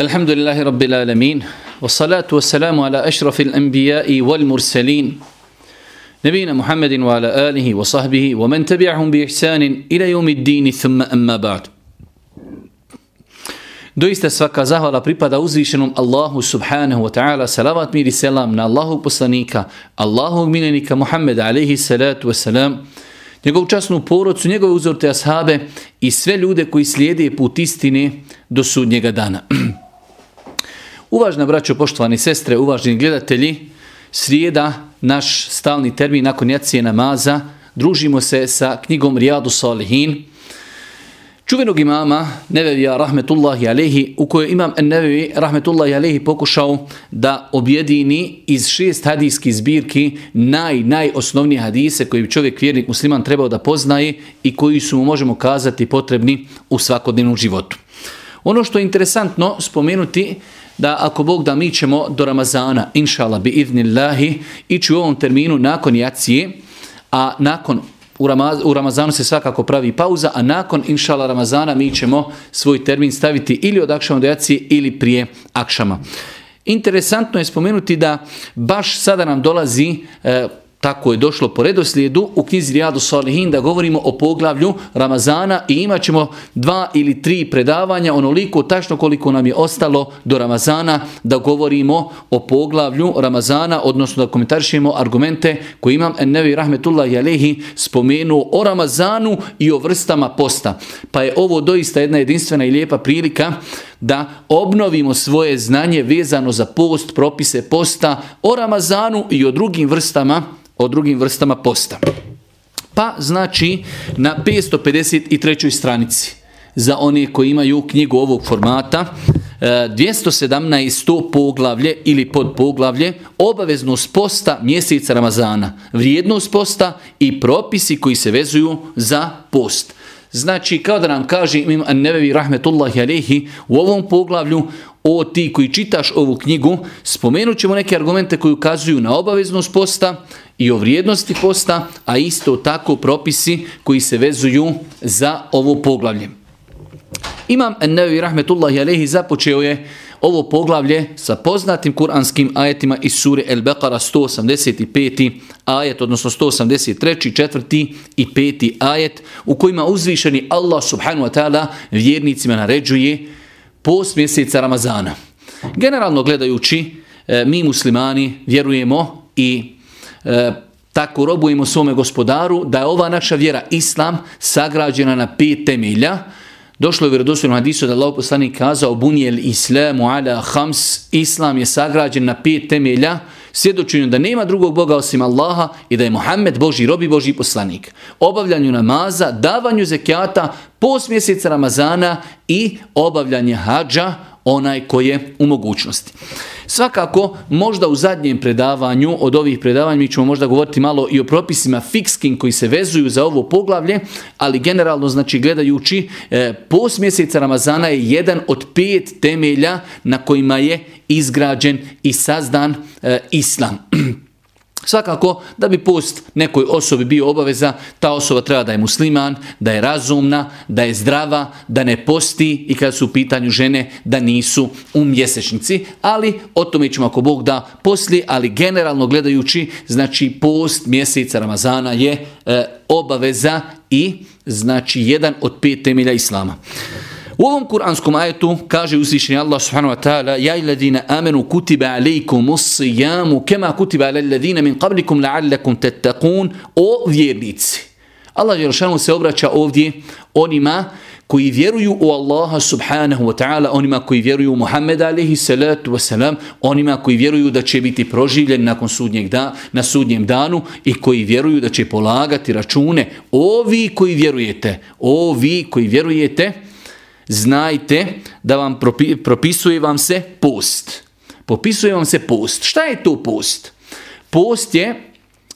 الحمد لله رب العالمين والصلاة والسلام على أشرف الأنبياء والمرسلين نبينا محمد وعلى آله وصحبه ومن تبعهم بإحسان إلى يوم الدين ثم أما بعد Doista svaka zahvala pripada uzvišenom Allahu subhanahu wa ta'ala, salavat mir i selam na Allahu poslanika, Allahu miljenika Muhammeda alaihi salatu wa salam, njegovu časnu porodcu, njegove uzorte ashabe i sve ljude koji slijede put istine do sudnjega dana. Uvažna braćo, poštovani sestre, uvažni gledatelji, srijeda, naš stalni termin nakon jacije namaza, družimo se sa knjigom Rijadu Salihin, čuvenog imama Nevevija Rahmetullahi Alehi, u kojoj imam Nevevi Rahmetullahi Alehi pokušao da objedini iz šest hadijskih zbirki naj, najosnovnije hadise koji bi čovjek vjernik musliman trebao da poznaje i koji su mu možemo kazati potrebni u svakodnevnom životu. Ono što je interesantno spomenuti da ako Bog da mi ćemo do Ramazana, inšala bi idnillahi, ići u ovom terminu nakon jacije, a nakon u, Ramaz, u Ramazanu se svakako pravi pauza, a nakon inšala Ramazana mi ćemo svoj termin staviti ili od akšama do jacije ili prije akšama. Interesantno je spomenuti da baš sada nam dolazi e, tako je došlo po redoslijedu u knjizi Rijadu Salihin da govorimo o poglavlju Ramazana i imat ćemo dva ili tri predavanja onoliko tačno koliko nam je ostalo do Ramazana da govorimo o poglavlju Ramazana, odnosno da komentarišemo argumente koje imam Ennevi Rahmetullahi Alehi spomenuo o Ramazanu i o vrstama posta. Pa je ovo doista jedna jedinstvena i lijepa prilika da obnovimo svoje znanje vezano za post, propise posta o Ramazanu i o drugim vrstama o drugim vrstama posta. Pa znači na 553. stranici za one koji imaju knjigu ovog formata e, 217. poglavlje ili pod poglavlje obaveznost posta mjeseca Ramazana, vrijednost posta i propisi koji se vezuju za post. Znači, kao da nam kaže Imam Nevevi Rahmetullahi Alehi u ovom poglavlju o ti koji čitaš ovu knjigu, spomenut ćemo neke argumente koji ukazuju na obaveznost posta i o vrijednosti posta, a isto tako propisi koji se vezuju za ovo poglavlje. Imam Nevi Rahmetullahi Alehi započeo je ovo poglavlje sa poznatim kuranskim ajetima iz sure El Beqara 185. ajet, odnosno 183. četvrti i peti ajet, u kojima uzvišeni Allah subhanu wa ta'ala vjernicima naređuje post mjeseca Ramazana. Generalno gledajući, e, mi muslimani vjerujemo i e, tako robujemo svome gospodaru da je ova naša vjera Islam sagrađena na pet temelja, Došlo je u vjerodostojnom hadisu da Allah poslanik kazao bunijel islamu ala hams, islam je sagrađen na pet temelja, svjedočenju da nema drugog Boga osim Allaha i da je Muhammed Boži robi Boži poslanik. Obavljanju namaza, davanju zekijata, post mjeseca Ramazana i obavljanje hađa, onaj ko je u mogućnosti. Svakako, možda u zadnjem predavanju, od ovih predavanja mi ćemo možda govoriti malo i o propisima fikskim koji se vezuju za ovo poglavlje, ali generalno, znači gledajući, e, post mjeseca Ramazana je jedan od pet temelja na kojima je izgrađen i sazdan e, Islam. Svakako, da bi post nekoj osobi bio obaveza, ta osoba treba da je musliman, da je razumna, da je zdrava, da ne posti i kada su u pitanju žene da nisu u mjesečnici. Ali o tome ćemo ako Bog da posli, ali generalno gledajući, znači post mjeseca Ramazana je e, obaveza i znači jedan od pet temelja Islama. U ovom kuranskom ajetu kaže uzvišeni Allah subhanahu wa ta'ala Ja i ladina amenu kutiba alejkum usijamu kema kutiba ale ladina min qablikum la'allakum tettakun o vjernici. Allah Jelšanu se obraća ovdje onima koji vjeruju u Allaha subhanahu wa ta'ala, onima koji vjeruju u Muhammeda alaihi salatu wasalam, onima koji vjeruju da će biti proživljen nakon sudnjeg da, na sudnjem danu i koji vjeruju da će polagati račune. Ovi koji vjerujete, ovi koji vjerujete, znajte da vam propi, propisuje vam se post. Popisuje vam se post. Šta je to post? Post je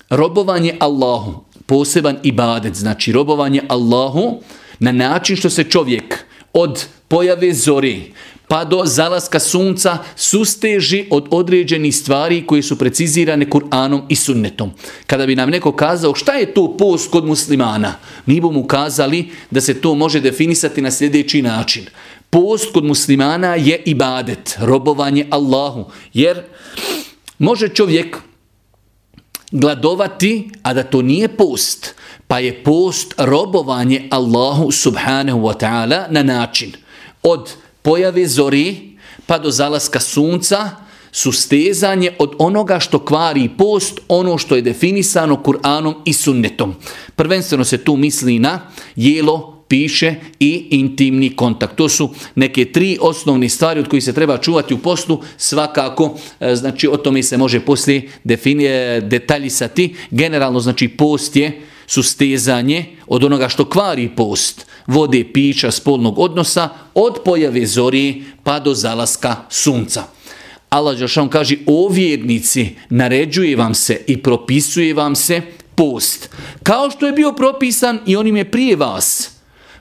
robovanje Allahu, poseban ibadet, znači robovanje Allahu na način što se čovjek od pojave zori pa do zalaska sunca susteži od određenih stvari koje su precizirane Kur'anom i sunnetom. Kada bi nam neko kazao šta je to post kod muslimana, mi bomo kazali da se to može definisati na sljedeći način. Post kod muslimana je ibadet, robovanje Allahu. Jer može čovjek gladovati, a da to nije post. Pa je post robovanje Allahu subhanahu wa ta'ala na način od pojave zori pa do zalaska sunca, su stezanje od onoga što kvari post, ono što je definisano Kur'anom i sunnetom. Prvenstveno se tu misli na jelo, piše i intimni kontakt. To su neke tri osnovne stvari od kojih se treba čuvati u postu. Svakako, e, znači o tome se može poslije definije, detaljisati. Generalno, znači post je sustezanje od onoga što kvari post, vode, pića, spolnog odnosa, od pojave zori pa do zalaska sunca. Allah Đelšan kaže, o vjernici, naređuje vam se i propisuje vam se post. Kao što je bio propisan i onim je prije vas.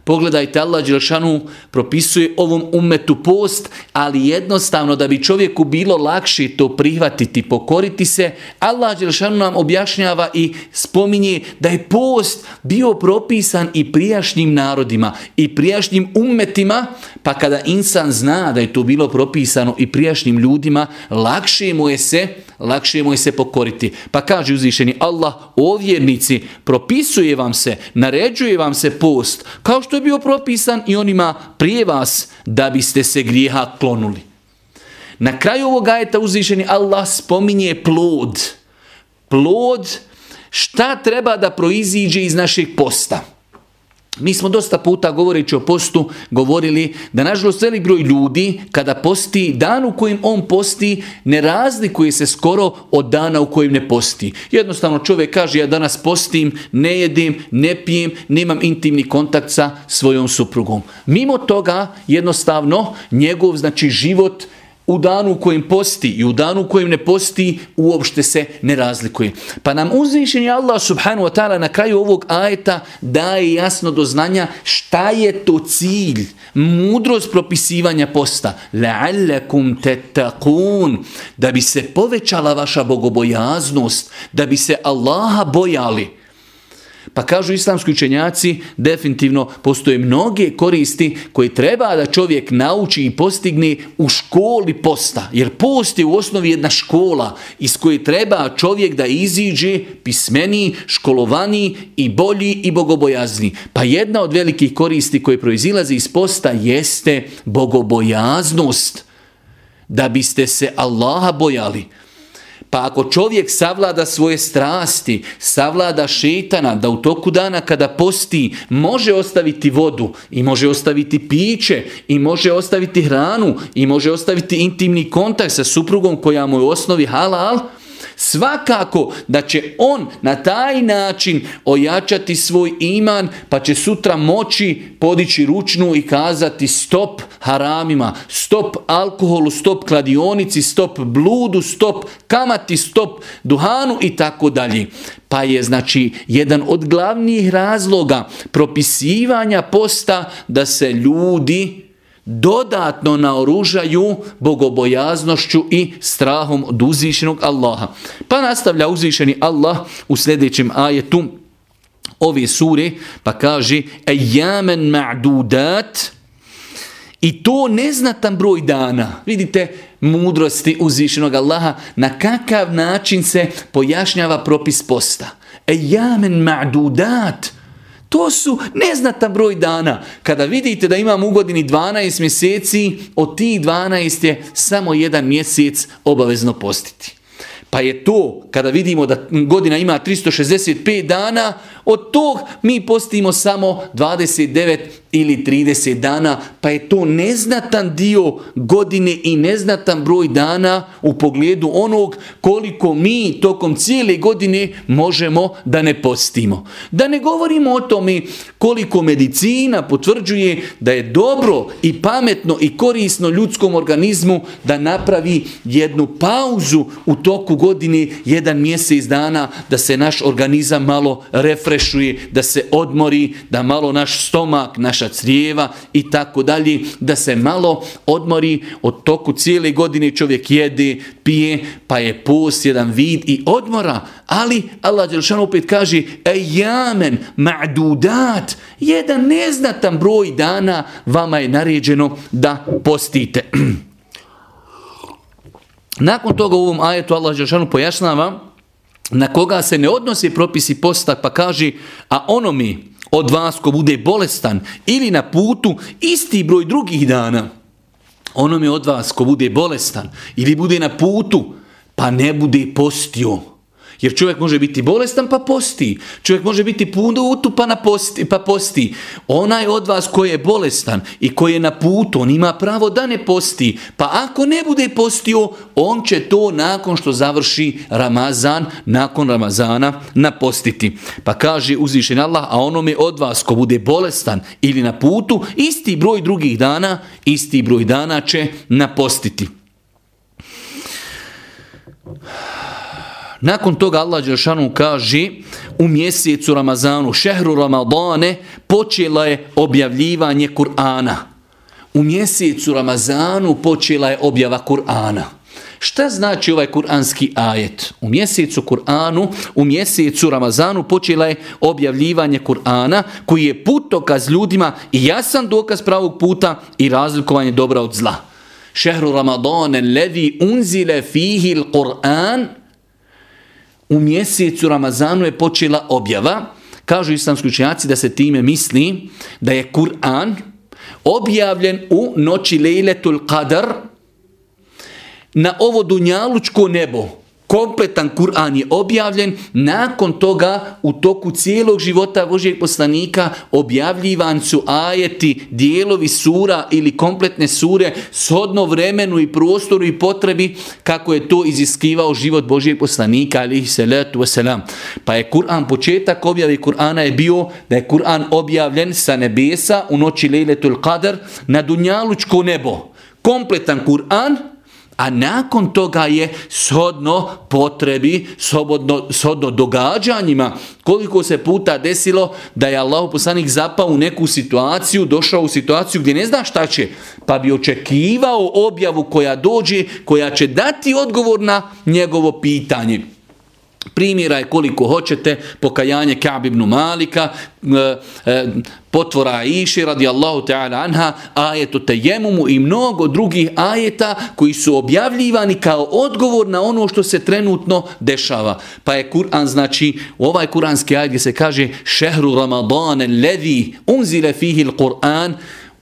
Pogledajte, Allah Đelšanu propisuje ovom umetu post, ali jednostavno da bi čovjeku bilo lakše to prihvatiti, pokoriti se, Allah Đelšanu nam objašnjava i spominje da je post bio propisan i prijašnjim narodima i prijašnjim umetima, pa kada insan zna da je to bilo propisano i prijašnjim ljudima, lakše mu je se lakše mu je se pokoriti. Pa kaže uzvišeni Allah, o vjernici, propisuje vam se, naređuje vam se post, kao što je bio propisan i onima prije vas, da biste se grijeha klonuli. Na kraju ovog ajeta uzvišeni Allah spominje plod. Plod šta treba da proiziđe iz našeg posta. Mi smo dosta puta govoreći o postu govorili da nažalost velik broj ljudi kada posti dan u kojem on posti ne razlikuje se skoro od dana u kojem ne posti. Jednostavno čovjek kaže ja danas postim, ne jedim, ne pijem, nemam intimni kontakt sa svojom suprugom. Mimo toga jednostavno njegov znači život u danu u kojem posti i u danu u kojem ne posti uopšte se ne razlikuje. Pa nam uzvišenje Allah subhanahu wa ta'ala na kraju ovog ajeta daje jasno do znanja šta je to cilj, mudrost propisivanja posta. La'allakum tetakun, da bi se povećala vaša bogobojaznost, da bi se Allaha bojali. Pa kažu islamski učenjaci, definitivno postoje mnoge koristi koje treba da čovjek nauči i postigne u školi posta. Jer post je u osnovi jedna škola iz koje treba čovjek da iziđe pismeni, školovani i bolji i bogobojazni. Pa jedna od velikih koristi koje proizilaze iz posta jeste bogobojaznost. Da biste se Allaha bojali. Pa ako čovjek savlada svoje strasti, savlada šetana, da u toku dana kada posti može ostaviti vodu i može ostaviti piće i može ostaviti hranu i može ostaviti intimni kontakt sa suprugom koja mu je u osnovi halal, Svakako da će on na taj način ojačati svoj iman, pa će sutra moći podići ručnu i kazati stop haramima, stop alkoholu, stop kladionici, stop bludu, stop kamati, stop duhanu i tako dalje. Pa je znači jedan od glavnih razloga propisivanja posta da se ljudi dodatno naoružaju bogobojaznošću i strahom od uzvišenog Allaha. Pa nastavlja uzvišeni Allah u sljedećem ajetu ove sure, pa kaže ejamen ma'dudat i to neznatan broj dana. Vidite mudrosti uzvišenog Allaha na kakav način se pojašnjava propis posta. Ejamen ma'dudat To su neznatan broj dana. Kada vidite da imam u godini 12 mjeseci, od tih 12 je samo jedan mjesec obavezno postiti. Pa je to, kada vidimo da godina ima 365 dana, od tog mi postimo samo 29 ili 30 dana, pa je to neznatan dio godine i neznatan broj dana u pogledu onog koliko mi tokom cijele godine možemo da ne postimo. Da ne govorimo o tome koliko medicina potvrđuje da je dobro i pametno i korisno ljudskom organizmu da napravi jednu pauzu u toku godine, jedan mjesec dana, da se naš organizam malo refre refrešuje, da se odmori, da malo naš stomak, naša crijeva i tako dalje, da se malo odmori od toku cijele godine čovjek jede, pije, pa je post jedan vid i odmora. Ali Allah Đelšan opet kaže ejamen ma'dudat, jedan neznatan broj dana vama je naređeno da postite. Nakon toga u ovom ajetu Allah Đelšanu pojašnjava na koga se ne odnosi propisi posta pa kaže a ono mi od vas ko bude bolestan ili na putu isti broj drugih dana ono mi od vas ko bude bolestan ili bude na putu pa ne bude postio jer čovjek može biti bolestan pa posti. Čovjek može biti puno utu pa, na posti, pa posti. Onaj od vas koji je bolestan i koji je na putu, on ima pravo da ne posti. Pa ako ne bude postio, on će to nakon što završi Ramazan, nakon Ramazana napostiti. Pa kaže uzvišen Allah, a onome od vas ko bude bolestan ili na putu, isti broj drugih dana, isti broj dana će napostiti. Nakon toga Allah Đelšanu kaže u mjesecu Ramazanu, šehru Ramadane, počela je objavljivanje Kur'ana. U mjesecu Ramazanu počela je objava Kur'ana. Šta znači ovaj kuranski ajet? U mjesecu Kur'anu, u mjesecu Ramazanu počela je objavljivanje Kur'ana koji je putokaz ljudima i jasan dokaz pravog puta i razlikovanje dobra od zla. Šehru Ramadane, levi unzile fihi il-Kur'an, u mjesecu Ramazanu je počela objava. Kažu islamski učenjaci da se time misli da je Kur'an objavljen u noći Lejletul Qadar na ovo dunjalučko nebo kompletan Kur'an je objavljen, nakon toga u toku cijelog života Božijeg poslanika objavljivan su ajeti, dijelovi sura ili kompletne sure shodno vremenu i prostoru i potrebi kako je to iziskivao život Božijeg poslanika alihi salatu wasalam. Pa je Kur'an, početak objave Kur'ana je bio da je Kur'an objavljen sa nebesa u noći Lejletul Qadr na Dunjalučko nebo. Kompletan Kur'an a nakon toga je shodno potrebi, slobodno, shodno događanjima, koliko se puta desilo da je Allah poslanik zapao u neku situaciju, došao u situaciju gdje ne zna šta će, pa bi očekivao objavu koja dođe, koja će dati odgovor na njegovo pitanje. Primjera je koliko hoćete, pokajanje Ka'b ibn Malika, e, e, potvora Iši radijallahu ta'ala anha, ajetu tejemumu i mnogo drugih ajeta koji su objavljivani kao odgovor na ono što se trenutno dešava. Pa je Kur'an, znači, u ovaj kuranski ajet gdje se kaže šehru ramadane ledhi unzile fihi l'Qur'an,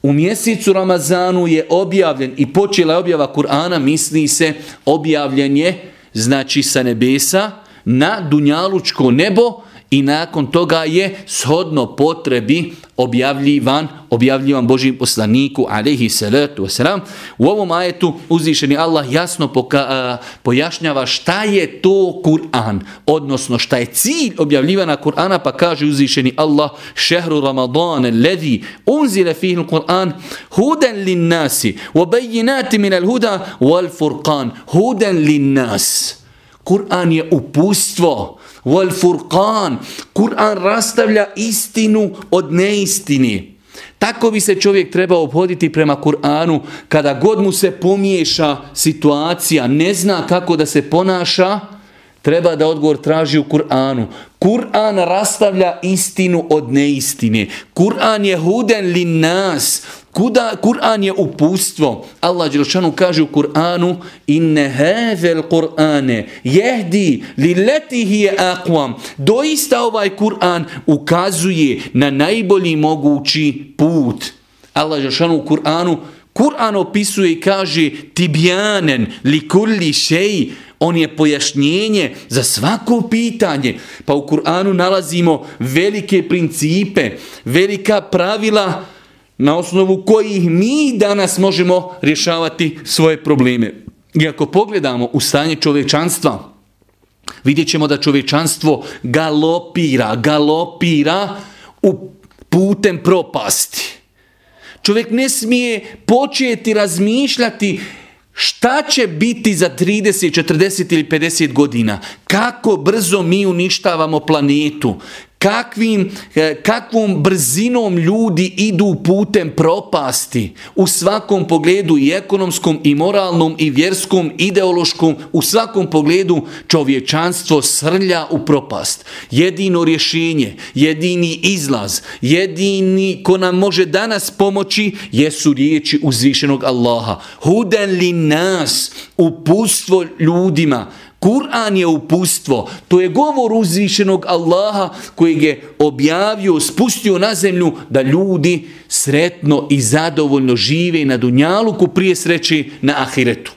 U mjesecu Ramazanu je objavljen i počela je objava Kur'ana, misli se objavljen je, znači sa nebesa, na dunjalučko nebo i nakon toga je shodno potrebi objavljivan, objavljivan Božim poslaniku, alaihi salatu wasalam. U ovom ajetu uzvišeni Allah jasno poka, a, pojašnjava šta je to Kur'an, odnosno šta je cilj objavljivana Kur'ana, pa kaže uzvišeni Allah, šehru Ramadan, ledhi unzile fihnu Kur'an, huden lin nasi, wabajinati minal huda, wal furqan, huden lin nasi. Kur'an je upustvo. Wal furqan. Kur'an rastavlja istinu od neistini. Tako bi se čovjek trebao obhoditi prema Kur'anu kada god mu se pomiješa situacija, ne zna kako da se ponaša, treba da odgovor traži u Kur'anu. Kur'an rastavlja istinu od neistine. Kur'an je huden li nas. Kuda Kur'an je upustvo. Allah Đelšanu kaže u Kur'anu inne hevel Kur'ane jehdi li letihi je akvam. Doista ovaj Kur'an ukazuje na najbolji mogući put. Allah Đelšanu u Kur'anu Kur'an opisuje i kaže tibjanen li kulli šeji On je pojašnjenje za svako pitanje. Pa u Kur'anu nalazimo velike principe, velika pravila na osnovu kojih mi danas možemo rješavati svoje probleme. I ako pogledamo u stanje čovečanstva, vidjet ćemo da čovečanstvo galopira, galopira u putem propasti. Čovjek ne smije početi razmišljati Šta će biti za 30, 40 ili 50 godina? Kako brzo mi uništavamo planetu? Kakvim, e, kakvom brzinom ljudi idu putem propasti u svakom pogledu i ekonomskom i moralnom i vjerskom, ideološkom, u svakom pogledu čovječanstvo srlja u propast. Jedino rješenje, jedini izlaz, jedini ko nam može danas pomoći jesu riječi uzvišenog Allaha. Huden li nas, upustvo ljudima, Kur'an je upustvo, to je govor uzvišenog Allaha koji je objavio, spustio na zemlju da ljudi sretno i zadovoljno žive na Dunjaluku prije sreći na Ahiretu.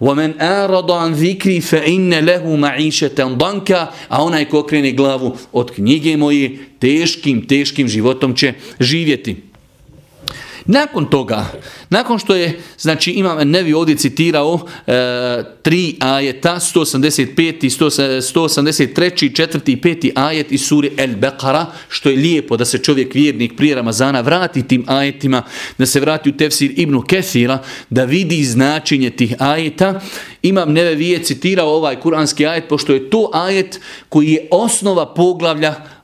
وَمَنْ أَرَضَ عَنْ ذِكْرِ فَإِنَّ لَهُ مَعِيشَةً ضَنْكَ A onaj ko krene glavu od knjige moje, teškim, teškim životom će živjeti. Nakon toga, nakon što je, znači imam Nevi ovdje citirao e, tri ajeta, 185, 183, 4 i 5 ajet iz suri El Beqara, što je lijepo da se čovjek vjernik prije Ramazana vrati tim ajetima, da se vrati u tefsir Ibnu Kethira, da vidi značenje tih ajeta. Imam Nevi je citirao ovaj kuranski ajet, pošto je to ajet koji je osnova poglavlja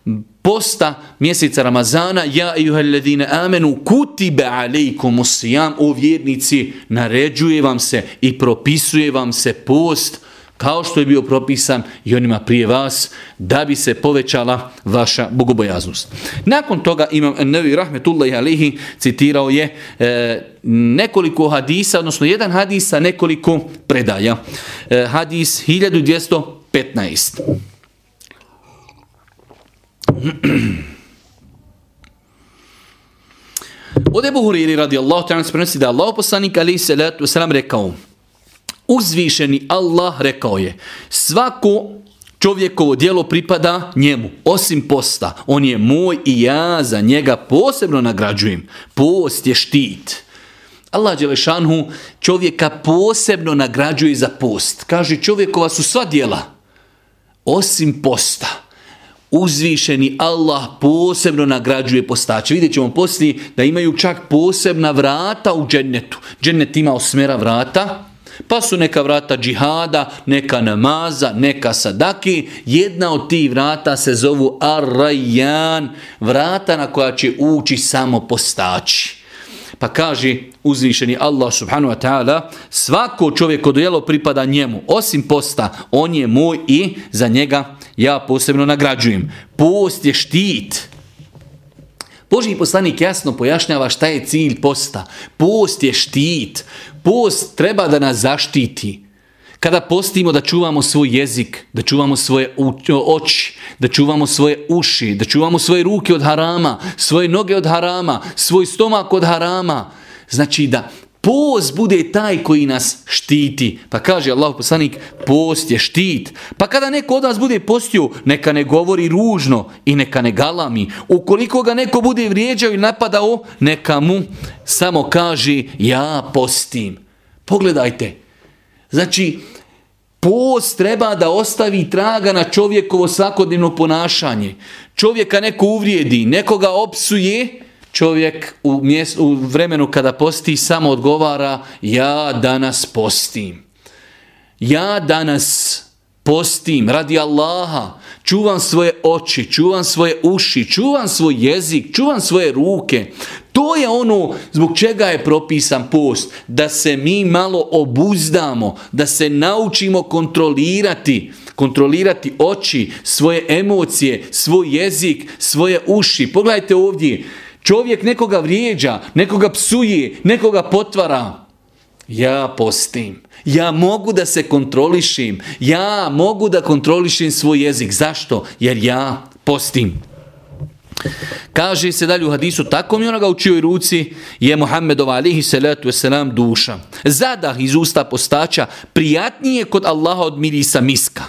posta mjeseca Ramazana ja i ladine amenu kutibe alejkum usijam o vjernici naređuje vam se i propisuje vam se post kao što je bio propisan i onima prije vas da bi se povećala vaša bogobojaznost. Nakon toga imam Nevi Rahmetullahi Alihi citirao je e, nekoliko hadisa, odnosno jedan hadis sa nekoliko predaja. E, hadis 1215. Od Ebu Huriri radi Allah ta'ala se prenosi da Allah poslanik ali salatu wasalam rekao uzvišeni Allah rekao je svako čovjekovo dijelo pripada njemu, osim posta. On je moj i ja za njega posebno nagrađujem. Post je štit. Allah Đelešanhu čovjeka posebno nagrađuje za post. Kaže čovjekova su sva dijela osim posta uzvišeni Allah posebno nagrađuje postače. Vidjet ćemo poslije da imaju čak posebna vrata u džennetu. Džennet ima osmera vrata, pa su neka vrata džihada, neka namaza, neka sadaki. Jedna od tih vrata se zovu Ar-Rayyan, vrata na koja će ući samo postači. Pa kaže uzvišeni Allah subhanahu wa ta'ala, svako čovjeko dojelo pripada njemu, osim posta, on je moj i za njega ja posebno nagrađujem. Post je štit. Boži poslanik jasno pojašnjava šta je cilj posta. Post je štit. Post treba da nas zaštiti. Kada postimo da čuvamo svoj jezik, da čuvamo svoje oči, da čuvamo svoje uši, da čuvamo svoje ruke od harama, svoje noge od harama, svoj stomak od harama. Znači da post bude taj koji nas štiti. Pa kaže Allah poslanik, post je štit. Pa kada neko od vas bude postio, neka ne govori ružno i neka ne galami. Ukoliko ga neko bude vrijeđao i napadao, neka mu samo kaže, ja postim. Pogledajte. Znači, post treba da ostavi traga na čovjekovo svakodnevno ponašanje. Čovjeka neko uvrijedi, nekoga opsuje, čovjek u, mjes, u vremenu kada posti samo odgovara ja danas postim. Ja danas postim radi Allaha, čuvam svoje oči, čuvam svoje uši, čuvam svoj jezik, čuvam svoje ruke. To je ono zbog čega je propisan post, da se mi malo obuzdamo, da se naučimo kontrolirati, kontrolirati oči, svoje emocije, svoj jezik, svoje uši. Pogledajte ovdje, Čovjek nekoga vrijeđa, nekoga psuje, nekoga potvara. Ja postim. Ja mogu da se kontrolišim. Ja mogu da kontrolišim svoj jezik. Zašto? Jer ja postim. Kaže se dalje u hadisu, tako mi onoga u čijoj ruci je Muhammedova alihi salatu wasalam duša. Zadah iz usta postača prijatnije kod Allaha od mirisa miska.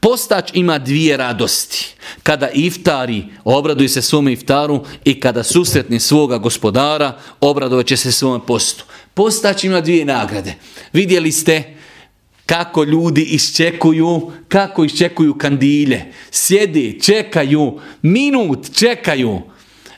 Postač ima dvije radosti. Kada iftari, obraduje se svome iftaru i kada susretni svoga gospodara, obradovat će se svome postu. Postač ima dvije nagrade. Vidjeli ste kako ljudi iščekuju, kako iščekuju kandilje. Sjede, čekaju, minut čekaju.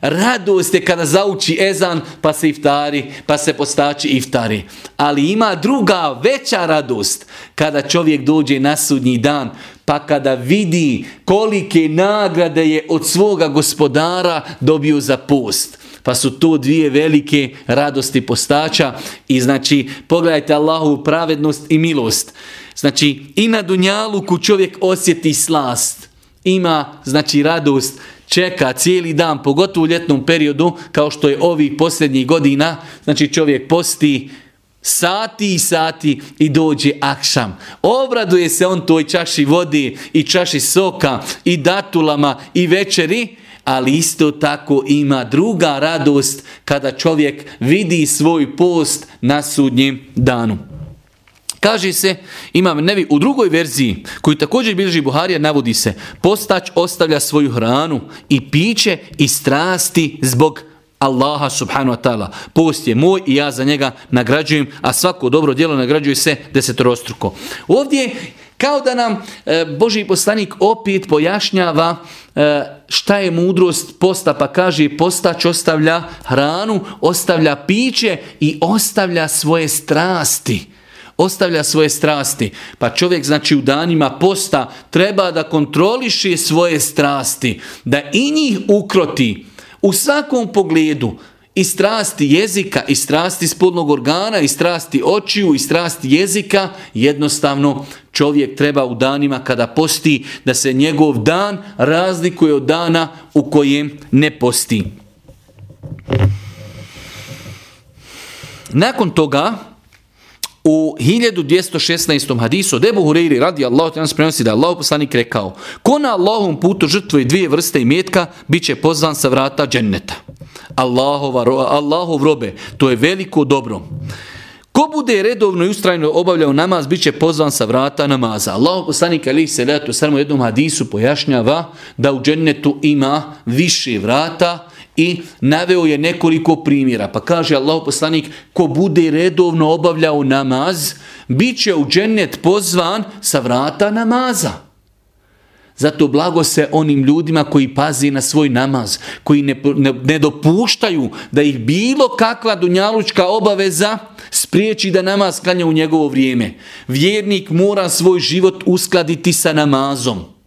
Radost je kada zauči ezan pa se iftari, pa se postači iftari. Ali ima druga veća radost kada čovjek dođe na sudnji dan pa kada vidi kolike nagrade je od svoga gospodara dobio za post. Pa su to dvije velike radosti postača i znači pogledajte Allahu pravednost i milost. Znači i na Dunjaluku čovjek osjeti slast, ima znači radost, čeka cijeli dan, pogotovo u ljetnom periodu, kao što je ovih posljednjih godina, znači čovjek posti sati i sati i dođe akšam. Obraduje se on toj čaši vodi i čaši soka i datulama i večeri, ali isto tako ima druga radost kada čovjek vidi svoj post na sudnjem danu. Kaže se, imam nevi u drugoj verziji, koju također bilježi Buharija, navodi se, postać ostavlja svoju hranu i piće i strasti zbog Allaha subhanahu wa ta'ala. Post je moj i ja za njega nagrađujem, a svako dobro djelo nagrađuje se desetorostruko. Ovdje kao da nam e, Boži poslanik opet pojašnjava e, šta je mudrost posta, pa kaže postać ostavlja hranu, ostavlja piće i ostavlja svoje strasti ostavlja svoje strasti. Pa čovjek znači u danima posta treba da kontroliše svoje strasti, da i njih ukroti u svakom pogledu i strasti jezika, i strasti spodnog organa, i strasti očiju, i strasti jezika, jednostavno čovjek treba u danima kada posti da se njegov dan razlikuje od dana u kojem ne posti. Nakon toga, u 1216. hadisu od Ebu Hureyri radi Allah te nas prenosi da Allah poslanik rekao ko na Allahom putu žrtvuje dvije vrste imetka bit će pozvan sa vrata dženneta. Allahova, Allahov robe, to je veliko dobro. Ko bude redovno i ustrajno obavljao namaz, bit će pozvan sa vrata namaza. Allah poslanik ali se letu samo u jednom hadisu pojašnjava da u džennetu ima više vrata i naveo je nekoliko primjera. Pa kaže Allah poslanik, ko bude redovno obavljao namaz, bit će u džennet pozvan sa vrata namaza. Zato blago se onim ljudima koji pazi na svoj namaz, koji ne, ne, ne dopuštaju da ih bilo kakva dunjalučka obaveza spriječi da namaz klanja u njegovo vrijeme. Vjernik mora svoj život uskladiti sa namazom.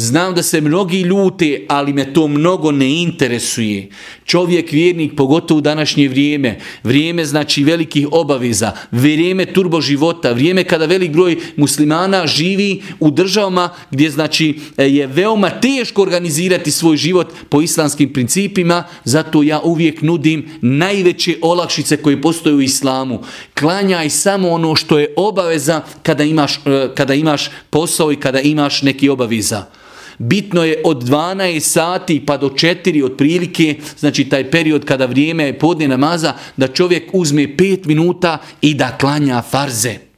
Znam da se mnogi ljute, ali me to mnogo ne interesuje. Čovjek vjernik, pogotovo u današnje vrijeme, vrijeme znači velikih obaveza, vrijeme turbo života, vrijeme kada velik broj muslimana živi u državama gdje znači e, je veoma teško organizirati svoj život po islamskim principima, zato ja uvijek nudim najveće olakšice koje postoje u islamu. Klanjaj samo ono što je obaveza kada imaš, e, kada imaš posao i kada imaš neki obaveza. Bitno je od 12 sati pa do 4 otprilike, znači taj period kada vrijeme je podne namaza, da čovjek uzme 5 minuta i da klanja farze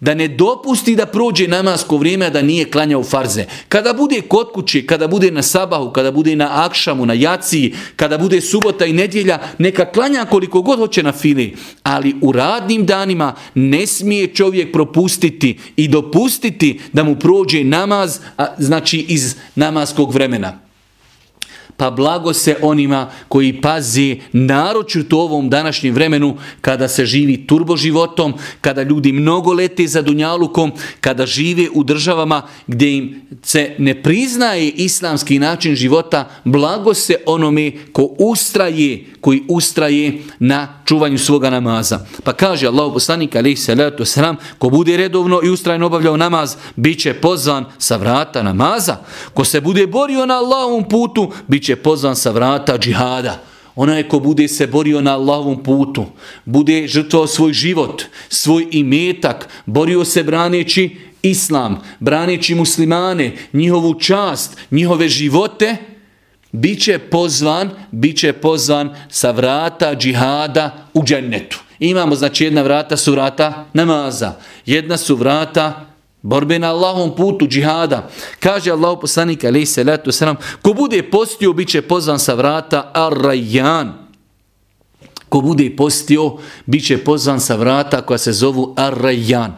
da ne dopusti da prođe namasko vrijeme da nije klanjao farze. Kada bude kod kuće, kada bude na sabahu, kada bude na akšamu, na jaciji, kada bude subota i nedjelja, neka klanja koliko god hoće na fili. Ali u radnim danima ne smije čovjek propustiti i dopustiti da mu prođe namaz, a, znači iz namaskog vremena pa blago se onima koji pazi naročito u ovom današnjem vremenu kada se živi turbo životom, kada ljudi mnogo lete za Dunjalukom, kada žive u državama gdje im se ne priznaje islamski način života, blago se onome ko ustraje, koji ustraje na čuvanju svoga namaza. Pa kaže Allah poslanik alaih salatu sram, ko bude redovno i ustrajno obavljao namaz, bit će pozvan sa vrata namaza. Ko se bude borio na Allahovom putu, bit će pozvan sa vrata džihada. Onaj ko bude se borio na Allahovom putu, bude žrtvao svoj život, svoj imetak, borio se braneći islam, braneći muslimane, njihovu čast, njihove živote, Biće pozvan, biće pozvan sa vrata džihada u džennetu. Imamo znači jedna vrata su vrata namaza, jedna su vrata borbe na Allahom putu džihada. Kaže Allah poslanik alaihi salatu wasalam, ko bude postio, bit će pozvan sa vrata Ar-Rayyan. Ko bude postio, bit će pozvan sa vrata koja se zovu Ar-Rayyan.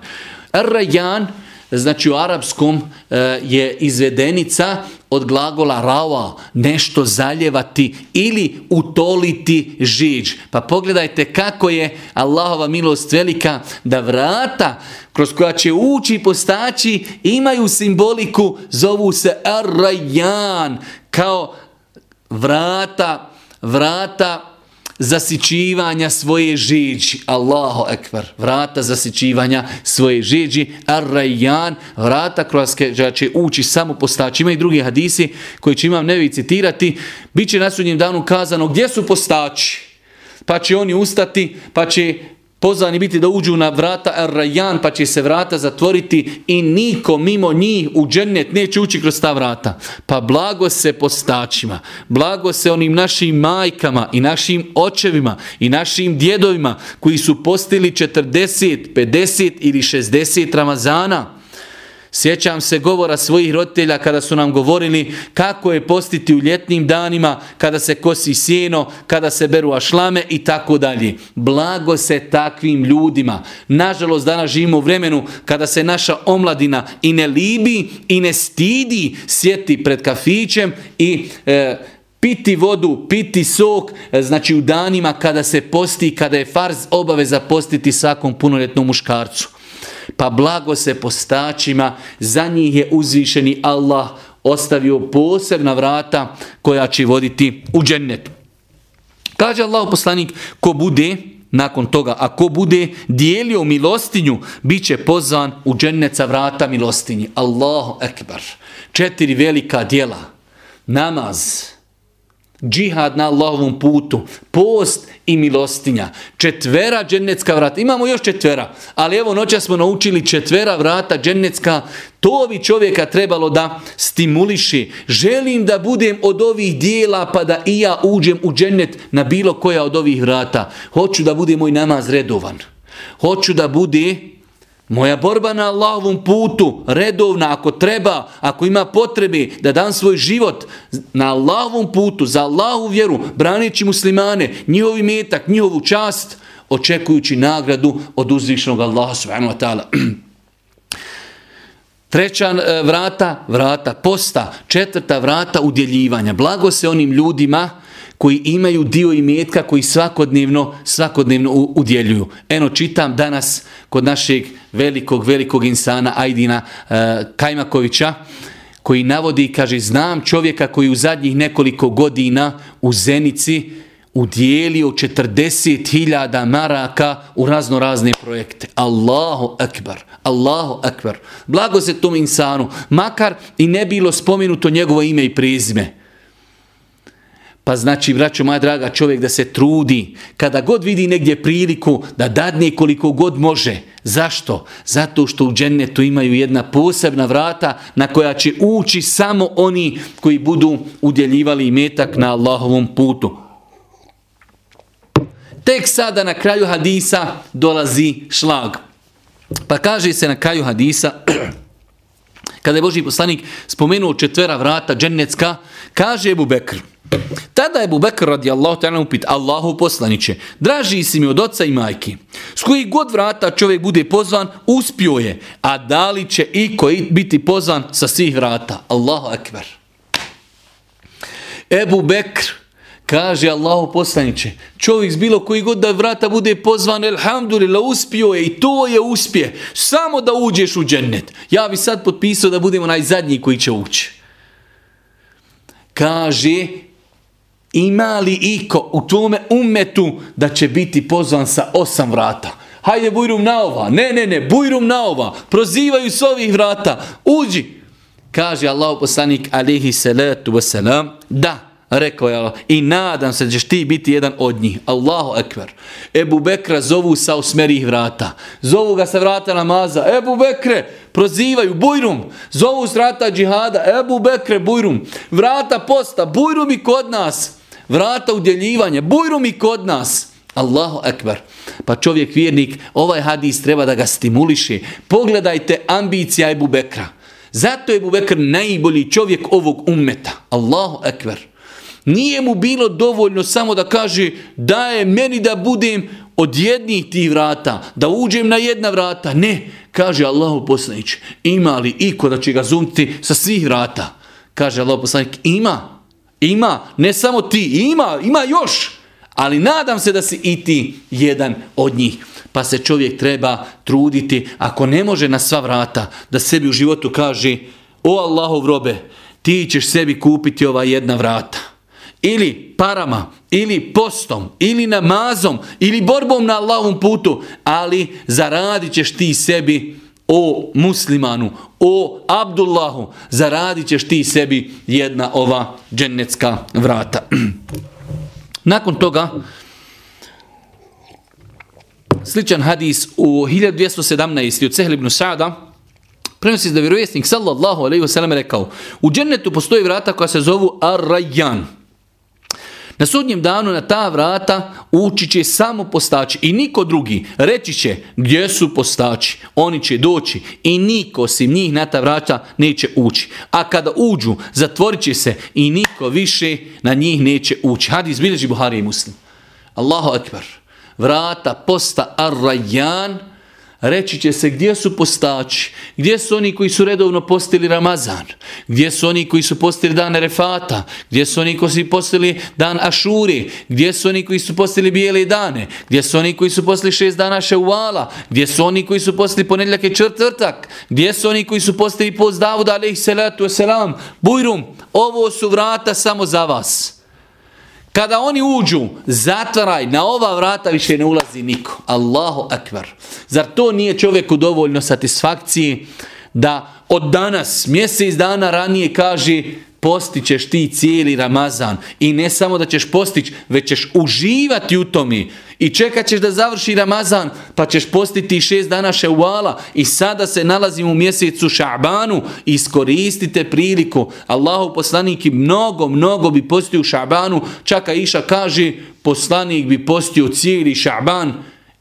Ar-Rayyan, znači u arapskom, eh, je izvedenica od glagola rawa, nešto zaljevati ili utoliti žiđ. Pa pogledajte kako je Allahova milost velika da vrata kroz koja će ući postaći imaju simboliku, zovu se Ar-Rayyan, kao vrata, vrata zasićivanja svoje žiđi. Allahu ekvar. Vrata zasićivanja svoje žiđi. Ar-Rayyan. Vrata kroz koja će ući samo postači. Ima i drugi hadisi koji će imam nevi citirati. Biće na sudnjem danu kazano gdje su postači? Pa će oni ustati, pa će pozvani biti da uđu na vrata Ar-Rayyan, pa će se vrata zatvoriti i niko mimo njih u džennet neće ući kroz ta vrata. Pa blago se postačima, blago se onim našim majkama i našim očevima i našim djedovima koji su postili 40, 50 ili 60 Ramazana. Sjećam se govora svojih roditelja kada su nam govorili kako je postiti u ljetnim danima, kada se kosi sjeno, kada se beru ašlame i tako dalje. Blago se takvim ljudima. Nažalost, danas živimo u vremenu kada se naša omladina i ne libi i ne stidi sjeti pred kafićem i... E, piti vodu, piti sok, e, znači u danima kada se posti, kada je farz obaveza postiti svakom punoljetnom muškarcu pa blago se postačima, za njih je uzvišeni Allah ostavio posebna vrata koja će voditi u džennetu. Kaže Allah poslanik, ko bude nakon toga, a ko bude dijelio milostinju, bit će pozvan u dženneca vrata milostinji. Allahu ekbar. Četiri velika dijela. Namaz, džihad na Allahovom putu, post i milostinja. Četvera džennetska vrata. Imamo još četvera, ali evo noća smo naučili četvera vrata džennetska. To bi čovjeka trebalo da stimuliši. Želim da budem od ovih dijela pa da i ja uđem u džennet na bilo koja od ovih vrata. Hoću da bude moj namaz redovan. Hoću da bude Moja borba na Allahovom putu, redovna, ako treba, ako ima potrebe da dam svoj život na Allahovom putu, za Allahu vjeru, branići muslimane, njihovi metak, njihovu čast, očekujući nagradu od uzvišnog Allaha subhanahu wa ta'ala. Treća e, vrata, vrata posta. Četvrta vrata udjeljivanja. Blago se onim ljudima koji imaju dio imetka koji svakodnevno, svakodnevno udjeljuju. Eno čitam danas kod našeg velikog, velikog insana Ajdina e, eh, Kajmakovića, koji navodi i kaže, znam čovjeka koji u zadnjih nekoliko godina u Zenici udjelio 40.000 maraka u razno razne projekte. Allahu akbar, Allahu akbar. Blago se tom insanu, makar i ne bilo spomenuto njegovo ime i prezime. Pa znači, braćo moja draga, čovjek da se trudi, kada god vidi negdje priliku da dadne koliko god može. Zašto? Zato što u džennetu imaju jedna posebna vrata na koja će ući samo oni koji budu udjeljivali metak na Allahovom putu. Tek sada na kraju hadisa dolazi šlag. Pa kaže se na kraju hadisa, kada je Boži poslanik spomenuo četvera vrata džennetska, kaže Ebu Bekr, Tada je Bubekr radijallahu ta'ala upit Allahu poslaniće, draži si mi od oca i majke. S kojih god vrata čovjek bude pozvan, uspio je. A da li će i koji biti pozvan sa svih vrata? Allahu akbar. Ebu Bekr kaže Allahu poslaniće, čovjek s bilo koji god da vrata bude pozvan, elhamdulillah, uspio je i to je uspje. Samo da uđeš u džennet. Ja bi sad potpisao da budemo najzadnji koji će ući. Kaže, Ima li iko u tome umetu da će biti pozvan sa osam vrata? Hajde bujrum na ova. Ne, ne, ne, bujrum na ova. Prozivaju s ovih vrata. Uđi. Kaže Allah poslanik alihi salatu wasalam. Da, rekao je Allah. I nadam se da ćeš ti biti jedan od njih. Allahu ekber. Ebu Bekra zovu sa osmerih vrata. Zovu ga sa vrata namaza. Ebu Bekre, prozivaju, bujrum. Zovu s vrata džihada. Ebu Bekre, bujrum. Vrata posta, bujrum i kod nas vrata udjeljivanja, bujrum i kod nas. Allahu ekber. Pa čovjek vjernik, ovaj hadis treba da ga stimuliše. Pogledajte ambicija Ebu Bekra. Zato je Ebu Bekr najbolji čovjek ovog ummeta. Allahu ekber. Nije mu bilo dovoljno samo da kaže da je meni da budem od jednih tih vrata, da uđem na jedna vrata. Ne, kaže Allahu poslanić, ima li iko da će ga zumti sa svih vrata? Kaže Allahu poslanik, ima, ima, ne samo ti, ima, ima još. Ali nadam se da si i ti jedan od njih. Pa se čovjek treba truditi, ako ne može na sva vrata, da sebi u životu kaže, o Allahov robe, ti ćeš sebi kupiti ova jedna vrata. Ili parama, ili postom, ili namazom, ili borbom na Allahovom putu, ali zaradit ćeš ti sebi o muslimanu, o Abdullahu, zaradit ćeš ti sebi jedna ova džennetska vrata. Nakon toga, sličan hadis u 1217. od Cehl ibn Sa'da, prenosi da vjerovjesnik sallallahu alaihi wasallam rekao, u džennetu postoji vrata koja se zovu Ar-Rajjan. Na sudnjem danu na ta vrata ući će samo postači i niko drugi. Reći će gdje su postači. Oni će doći i niko osim njih na ta vrata neće ući. A kada uđu, zatvorit će se i niko više na njih neće ući. Hadis bilježi Buhari i Muslim. Allahu akbar. Vrata posta ar-rajjan reći će se gdje su postači, gdje su oni koji su redovno postili Ramazan, gdje su oni koji su postili dan Refata, gdje su oni koji su postili dan Ašuri, gdje su oni koji su postili bijele dane, gdje su oni koji su postili šest dana Ševala, gdje su oni koji su postili ponedljak i četvrtak, gdje su oni koji su postili post Davuda, alaih salatu wasalam, bujrum, ovo su vrata samo za vas. Kada oni uđu, zatvaraj, na ova vrata više ne ulazi niko. Allahu akbar. Zar to nije čovjeku dovoljno satisfakcije da od danas, mjesec dana ranije kaže postićeš ti cijeli Ramazan. I ne samo da ćeš postići, već ćeš uživati u tome. I čekat ćeš da završi Ramazan pa ćeš postiti šest dana ševala. I sada se nalazimo u mjesecu Ša'banu. Iskoristite priliku. Allahu poslanik mnogo, mnogo bi postio u Ša'banu. Čak Iša kaže poslanik bi postio cijeli Ša'ban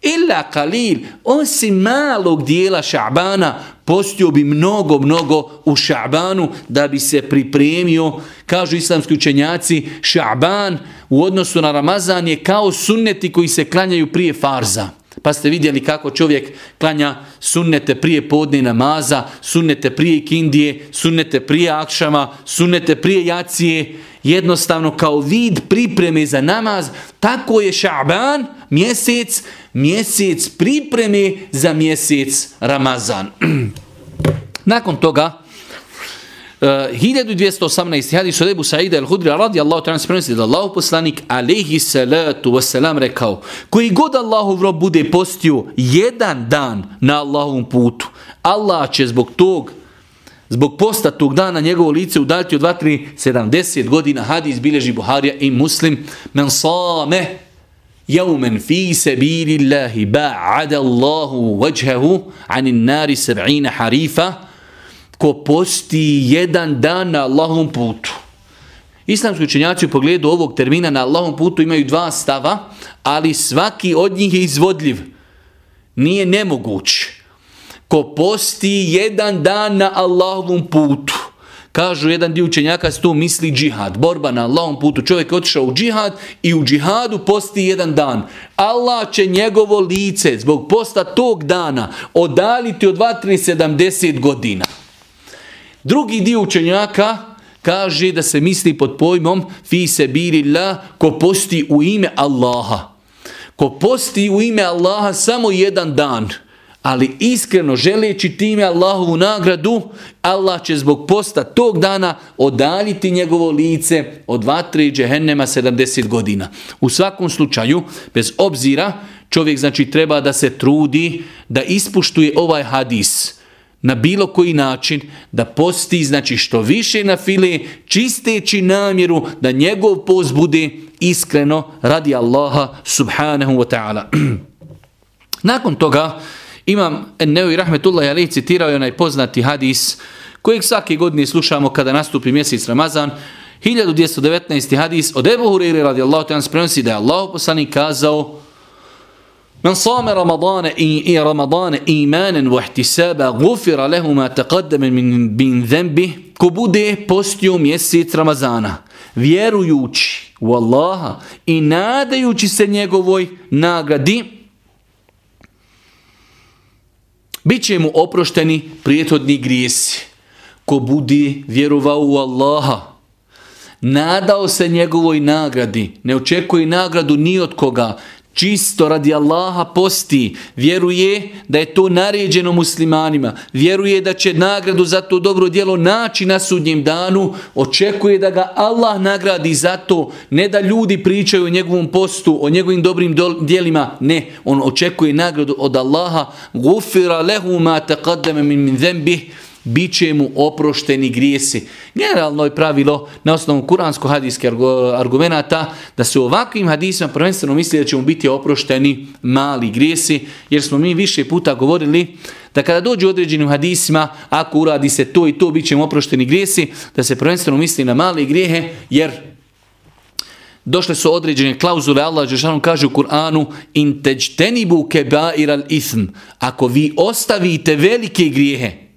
illa kalil, osim malog dijela Ša'bana, postio bi mnogo, mnogo u Ša'banu da bi se pripremio, kažu islamski učenjaci, Ša'ban u odnosu na Ramazan je kao sunneti koji se klanjaju prije farza. Pa ste vidjeli kako čovjek klanja sunnete prije podne namaza, sunnete prije kindije, sunnete prije akšama, sunnete prije jacije, jednostavno kao vid pripreme za namaz, tako je Ša'ban mjesec, mjesec pripreme za mjesec Ramazan. Nakon toga, Eh, 1218. hadis od Ebu Sa'ida al-Hudri radi Allahu ta'ala prenosi da Allahu poslanik alejhi salatu vesselam rekao: Koji god Allahov rob bude postio jedan dan na Allahovom putu, Allah će zbog tog Zbog posta tog dana njegovo lice udaljiti od 2, 70 godina hadis bilježi Buharija i Muslim men same jaumen fi sabilillahi ba'ada Allahu wajhahu anin nari sab'ina harifa ko posti jedan dan na Allahom putu. Islamski učenjaci u pogledu ovog termina na Allahom putu imaju dva stava, ali svaki od njih je izvodljiv. Nije nemoguć. Ko posti jedan dan na Allahovom putu, Kažu jedan dio učenjaka se tu misli džihad, borba na Allahom putu. Čovjek je otišao u džihad i u džihadu posti jedan dan. Allah će njegovo lice zbog posta tog dana odaliti od 2-3-70 godina. Drugi dio učenjaka kaže da se misli pod pojmom fi se birillah ko posti u ime Allaha. Ko posti u ime Allaha samo jedan dan – ali iskreno želeći time Allahovu nagradu, Allah će zbog posta tog dana odaljiti njegovo lice od vatre i džehennema 70 godina. U svakom slučaju, bez obzira, čovjek znači treba da se trudi da ispuštuje ovaj hadis na bilo koji način, da posti znači što više na file, čisteći namjeru da njegov post bude iskreno radi Allaha subhanahu wa ta'ala. Nakon toga, Imam Ennevi Rahmetullahi Ali citirao je onaj poznati hadis kojeg svake godine slušamo kada nastupi mjesec Ramazan. 1219. hadis od Ebu Huriri radijallahu ta'ala prenosi da je Allah poslani kazao Men صام رمضان i, i Ramadane واحتسابا غفر ihtisaba ما تقدم ma من min bin zembi ko bude postio mjesec Ramazana vjerujući u Allaha i nadajući se njegovoj nagradi Biće mu oprošteni prijetodni grijesi. ko budi vjerovao u Allaha, nadao se njegovoj nagradi, ne očekuje nagradu ni od koga, čisto radi Allaha posti, vjeruje da je to naređeno muslimanima, vjeruje da će nagradu za to dobro djelo naći na sudnjem danu, očekuje da ga Allah nagradi za to, ne da ljudi pričaju o njegovom postu, o njegovim dobrim djelima, ne, on očekuje nagradu od Allaha, gufira lehu ma taqaddama min min zembih, bit će mu oprošteni grijesi. Generalno je pravilo na osnovu kuransko-hadijske argumenta da se u ovakvim hadisima prvenstveno misli da će mu biti oprošteni mali grijesi, jer smo mi više puta govorili da kada dođu određenim hadisima, ako uradi se to i to, bit će mu oprošteni grijesi, da se prvenstveno misli na mali grijehe, jer došle su određene klauzule, Allah Žešanu kaže u Kur'anu in teđtenibu kebair al ism, ako vi ostavite velike grijehe,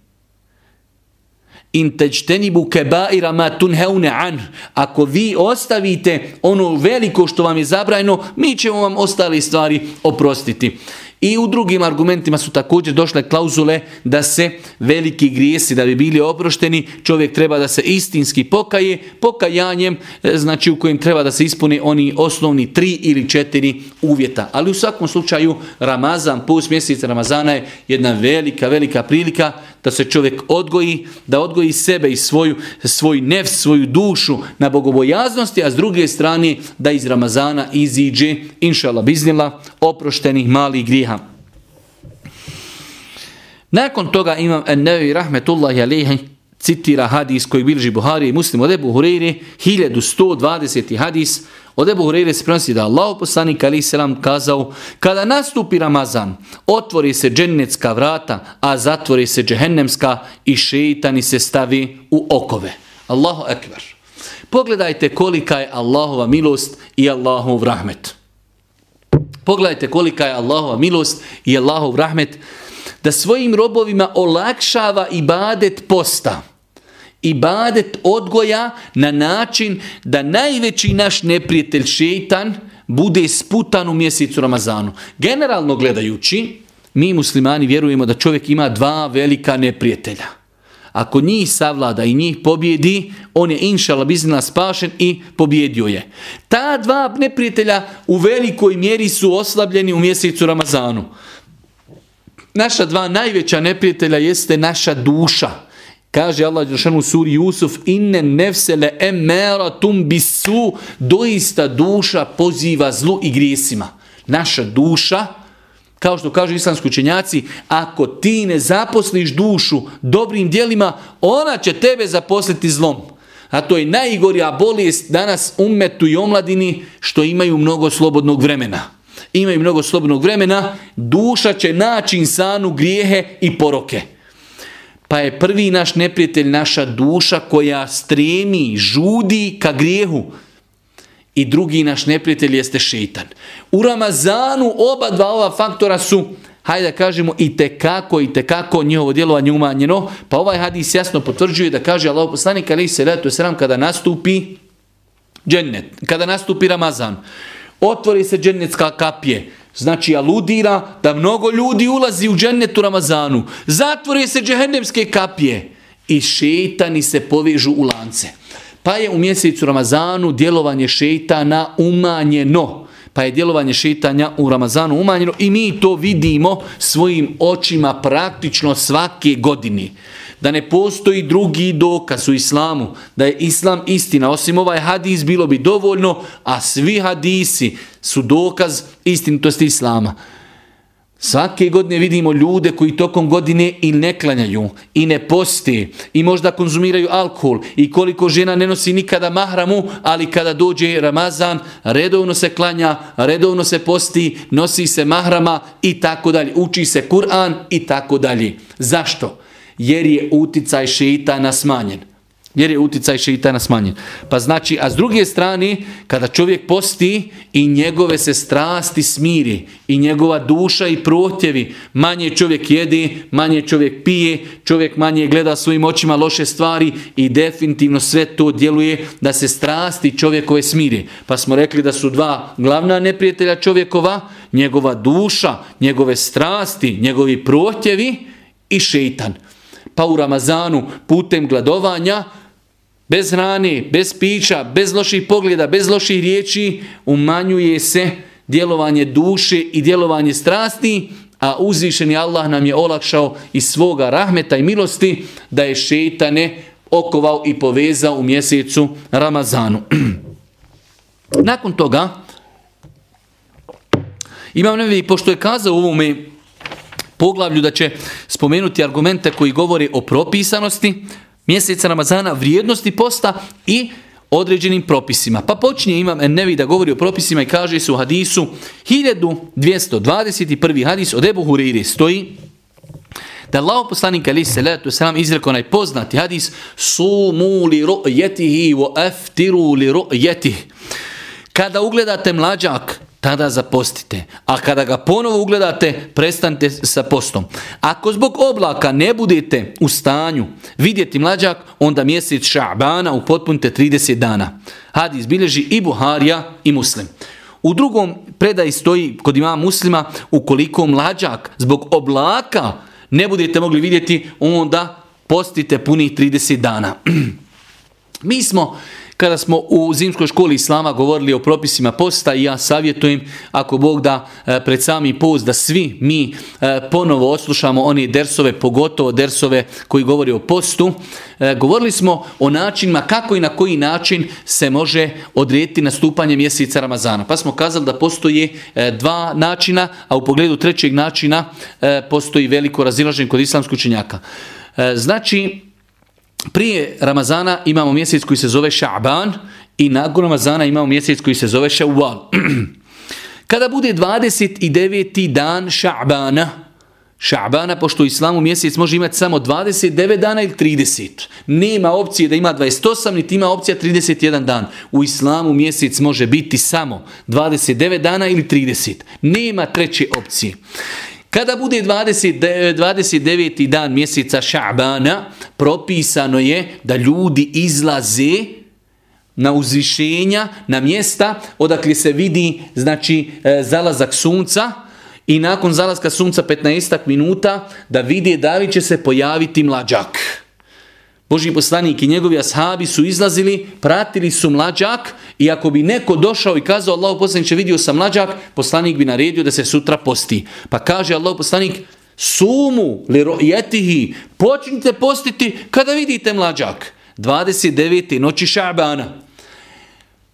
in tajtanibu kebaira ma tunhauna an ako vi ostavite ono veliko što vam je zabranjeno mi ćemo vam ostale stvari oprostiti I u drugim argumentima su također došle klauzule da se veliki grijesi, da bi bili oprošteni, čovjek treba da se istinski pokaje, pokajanjem, e, znači u kojem treba da se ispune oni osnovni tri ili četiri uvjeta. Ali u svakom slučaju Ramazan, pus mjeseca Ramazana je jedna velika, velika prilika da se čovjek odgoji, da odgoji sebe i svoju, svoj nef, svoju dušu na bogobojaznosti, a s druge strane da iz Ramazana iziđe, inšala biznila, oproštenih malih griha. Nakon toga imam Ennevi Rahmetullahi Alehi citira hadis koji bilži Buhari i muslim od Ebu Hureyri, 1120. hadis, od Ebu Hureyre se prenosi da Allah poslanik Ali Selam kazao, kada nastupi Ramazan, otvori se džennetska vrata, a zatvori se džehennemska i šeitani se stavi u okove. Allahu ekber. Pogledajte kolika je Allahova milost i Allahov rahmet. Pogledajte kolika je Allahova milost i Allahov rahmet da svojim robovima olakšava ibadet posta. Ibadet odgoja na način da najveći naš neprijatelj šeitan bude sputan u mjesecu Ramazanu. Generalno gledajući, mi muslimani vjerujemo da čovjek ima dva velika neprijatelja. Ako njih savlada i njih pobjedi, on je inšala biznila spašen i pobjedio je. Ta dva neprijatelja u velikoj mjeri su oslabljeni u mjesecu Ramazanu. Naša dva najveća neprijatelja jeste naša duša. Kaže Allah Đelšanu u suri Jusuf, inne nefsele emeratum bisu, doista duša poziva zlu i grijesima. Naša duša, kao što kažu islamski učenjaci, ako ti ne zaposliš dušu dobrim dijelima, ona će tebe zaposliti zlom. A to je najgorija bolest danas umetu i omladini što imaju mnogo slobodnog vremena imaju mnogo slobodnog vremena, duša će naći insanu grijehe i poroke. Pa je prvi naš neprijatelj naša duša koja stremi, žudi ka grijehu. I drugi naš neprijatelj jeste šeitan. U Ramazanu oba dva ova faktora su, hajde da kažemo, i te kako i te kako njihovo djelovanje umanjeno. Pa ovaj hadis jasno potvrđuje da kaže Allah poslanik ali se letu sram kada nastupi džennet, kada nastupi Ramazan otvori se džennetska kapije. Znači aludira da mnogo ljudi ulazi u džennetu Ramazanu. Zatvore se džehennemske kapije. I šeitani se povežu u lance. Pa je u mjesecu Ramazanu djelovanje šeitana umanjeno. Pa je djelovanje šeitanja u Ramazanu umanjeno. I mi to vidimo svojim očima praktično svake godine da ne postoji drugi dokaz u islamu, da je islam istina, osim ovaj hadis bilo bi dovoljno, a svi hadisi su dokaz istinitosti islama. Svake godine vidimo ljude koji tokom godine i ne klanjaju, i ne poste, i možda konzumiraju alkohol, i koliko žena ne nosi nikada mahramu, ali kada dođe Ramazan, redovno se klanja, redovno se posti, nosi se mahrama i tako dalje. Uči se Kur'an i tako dalje. Zašto? Jer je uticaj šeitana smanjen. Jer je uticaj šeitana smanjen. Pa znači, a s druge strane, kada čovjek posti i njegove se strasti smiri i njegova duša i protjevi, manje čovjek jede, manje čovjek pije, čovjek manje gleda svojim očima loše stvari i definitivno sve to djeluje da se strasti čovjekove smiri. Pa smo rekli da su dva glavna neprijatelja čovjekova, njegova duša, njegove strasti, njegovi protjevi i šeitan pa u Ramazanu putem gladovanja, bez hrane, bez pića, bez loših pogleda, bez loših riječi, umanjuje se djelovanje duše i djelovanje strasti, a uzvišeni Allah nam je olakšao iz svoga rahmeta i milosti da je šeitane okovao i povezao u mjesecu Ramazanu. Nakon toga, imam nevi, pošto je kazao u ovome poglavlju da će spomenuti argumente koji govori o propisanosti mjeseca Ramazana, vrijednosti posta i određenim propisima. Pa počinje imam Nevi da govori o propisima i kaže se u hadisu 1221. hadis od Ebu Huriri stoji da Allah poslanik ali se letu selam izrekao onaj poznati hadis sumu li ru'yatihi wa aftiru li ru'yatihi kada ugledate mlađak tada zapostite. A kada ga ponovo ugledate, prestanite sa postom. Ako zbog oblaka ne budete u stanju vidjeti mlađak, onda mjesec ša'bana upotpunite 30 dana. Hadis bilježi i Buharija i Muslim. U drugom predaji stoji kod ima muslima, ukoliko mlađak zbog oblaka ne budete mogli vidjeti, onda postite punih 30 dana. Mi smo kada smo u zimskoj školi Islama govorili o propisima posta i ja savjetujem, ako Bog da e, pred sami post, da svi mi e, ponovo oslušamo one dersove, pogotovo dersove koji govori o postu. E, govorili smo o načinima kako i na koji način se može odrediti nastupanje mjeseca Ramazana. Pa smo kazali da postoje dva načina, a u pogledu trećeg načina postoji veliko razilaženje kod islamskog učenjaka. Znači, prije Ramazana imamo mjesec koji se zove Ša'ban i nakon Ramazana imamo mjesec koji se zove Šawwal. Kada bude 29. dan Ša'bana, Ša'bana, pošto u islamu mjesec može imati samo 29 dana ili 30. Nema opcije da ima 28, niti ima opcija 31 dan. U islamu mjesec može biti samo 29 dana ili 30. Nema treće opcije. Kada bude 29, 29. dan mjeseca Ša'bana, propisano je da ljudi izlaze na uzvišenja, na mjesta odakle se vidi znači e, zalazak sunca i nakon zalaska sunca 15 minuta da vidi da li će se pojaviti mlađak. Boži poslanik i njegovi ashabi su izlazili, pratili su mlađak i ako bi neko došao i kazao Allahu poslaniče vidio sam mlađak, poslanik bi naredio da se sutra posti. Pa kaže Allahu poslanik sumu li rojetihi, počnite postiti kada vidite mlađak. 29. noći šabana.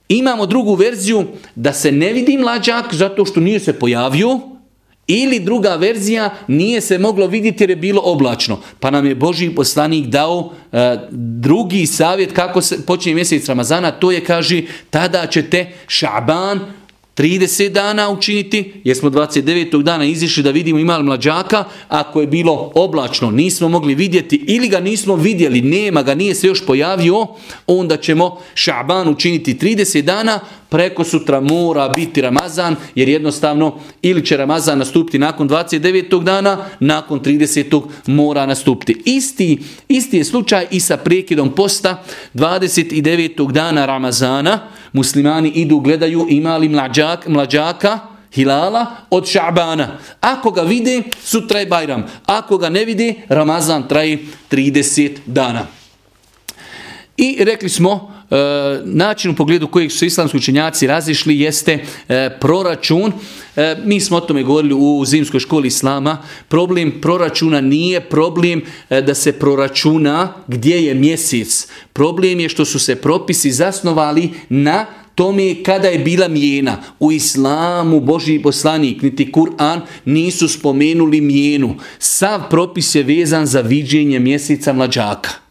Imamo drugu verziju da se ne vidi mlađak zato što nije se pojavio, ili druga verzija nije se moglo vidjeti jer je bilo oblačno. Pa nam je Boži poslanik dao e, drugi savjet kako se počinje mjesec Ramazana, to je kaže tada ćete šaban 30 dana učiniti, jer smo 29. dana izišli da vidimo imali mlađaka, ako je bilo oblačno, nismo mogli vidjeti ili ga nismo vidjeli, nema ga, nije se još pojavio, onda ćemo šaban učiniti 30 dana, preko sutra mora biti Ramazan, jer jednostavno ili će Ramazan nastupiti nakon 29. dana, nakon 30. mora nastupiti. Isti, isti je slučaj i sa prekidom posta 29. dana Ramazana, muslimani idu, gledaju imali mlađak, mlađaka, hilala od šabana. Ako ga vide, sutra je Bajram. Ako ga ne vide, Ramazan traje 30 dana. I rekli smo, e, način u pogledu kojeg su islamski učenjaci razišli jeste e, proračun. E, mi smo o tome govorili u zimskoj školi islama. Problem proračuna nije problem e, da se proračuna gdje je mjesec. Problem je što su se propisi zasnovali na tome kada je bila mijena. U islamu Boži poslanik, niti Kur'an, nisu spomenuli mijenu. Sav propis je vezan za viđenje mjeseca mlađaka.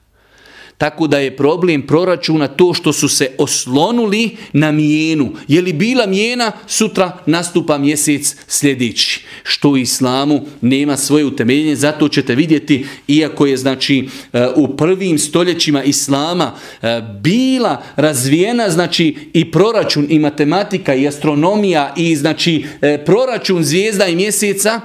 Tako da je problem proračuna to što su se oslonuli na mijenu. Je li bila mijena, sutra nastupa mjesec sljedeći. Što u islamu nema svoje utemeljenje, zato ćete vidjeti, iako je znači eh, u prvim stoljećima islama eh, bila razvijena znači i proračun i matematika i astronomija i znači eh, proračun zvijezda i mjeseca,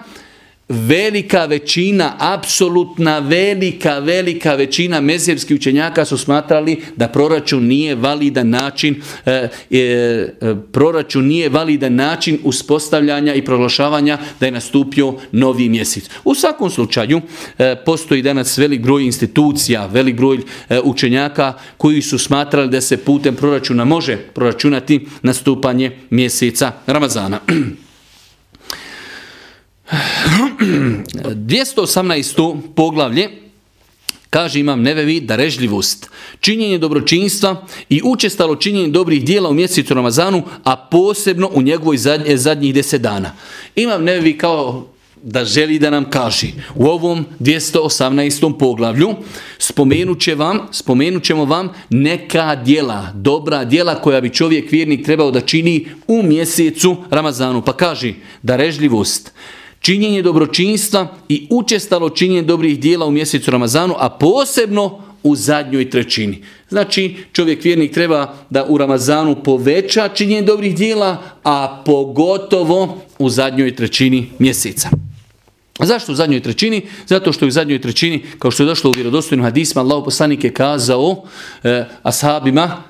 velika većina, apsolutna velika, velika većina mezhebskih učenjaka su smatrali da proračun nije validan način e, e, e, proračun nije validan način uspostavljanja i proglašavanja da je nastupio novi mjesec. U svakom slučaju e, postoji danas velik broj institucija, velik broj e, učenjaka koji su smatrali da se putem proračuna može proračunati nastupanje mjeseca Ramazana. 218. poglavlje kaže imam nevevi darežljivost, činjenje dobročinstva i učestalo činjenje dobrih dijela u mjesecu Ramazanu, a posebno u njegovoj zadnje, zadnjih deset dana. Imam nevevi kao da želi da nam kaže u ovom 218. poglavlju spomenut, će vam, spomenut ćemo vam neka dijela, dobra dijela koja bi čovjek vjernik trebao da čini u mjesecu Ramazanu. Pa kaže da režljivost, činjenje dobročinstva i učestalo činjenje dobrih dijela u mjesecu Ramazanu, a posebno u zadnjoj trećini. Znači, čovjek vjernik treba da u Ramazanu poveća činjenje dobrih dijela, a pogotovo u zadnjoj trećini mjeseca. Zašto u zadnjoj trećini? Zato što u zadnjoj trećini, kao što je došlo u vjerodostojnom hadisma, Allah poslanik je kazao eh, ashabima,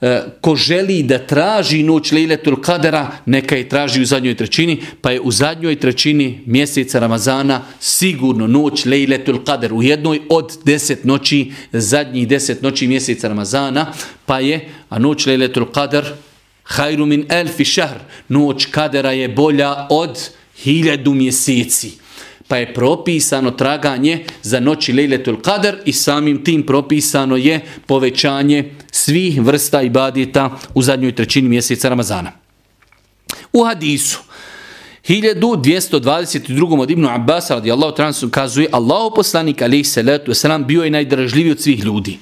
E, ko želi da traži noć Lejletul Kadera, neka je traži u zadnjoj trećini, pa je u zadnjoj trećini mjeseca Ramazana sigurno noć Lejletul Kader u jednoj od deset noći, zadnjih deset noći mjeseca Ramazana, pa je, a noć Lejletul Kader, hajru min elfi šahr, noć Kadera je bolja od hiljadu mjeseci pa je propisano traganje za noći Lejletul Qadr i samim tim propisano je povećanje svih vrsta ibadita u zadnjoj trećini mjeseca Ramazana. U hadisu 1222. od Ibnu Abbas radijallahu ta'ala kazuje Allahu poslanik alejhi salatu vesselam bio je najdražljiviji od svih ljudi.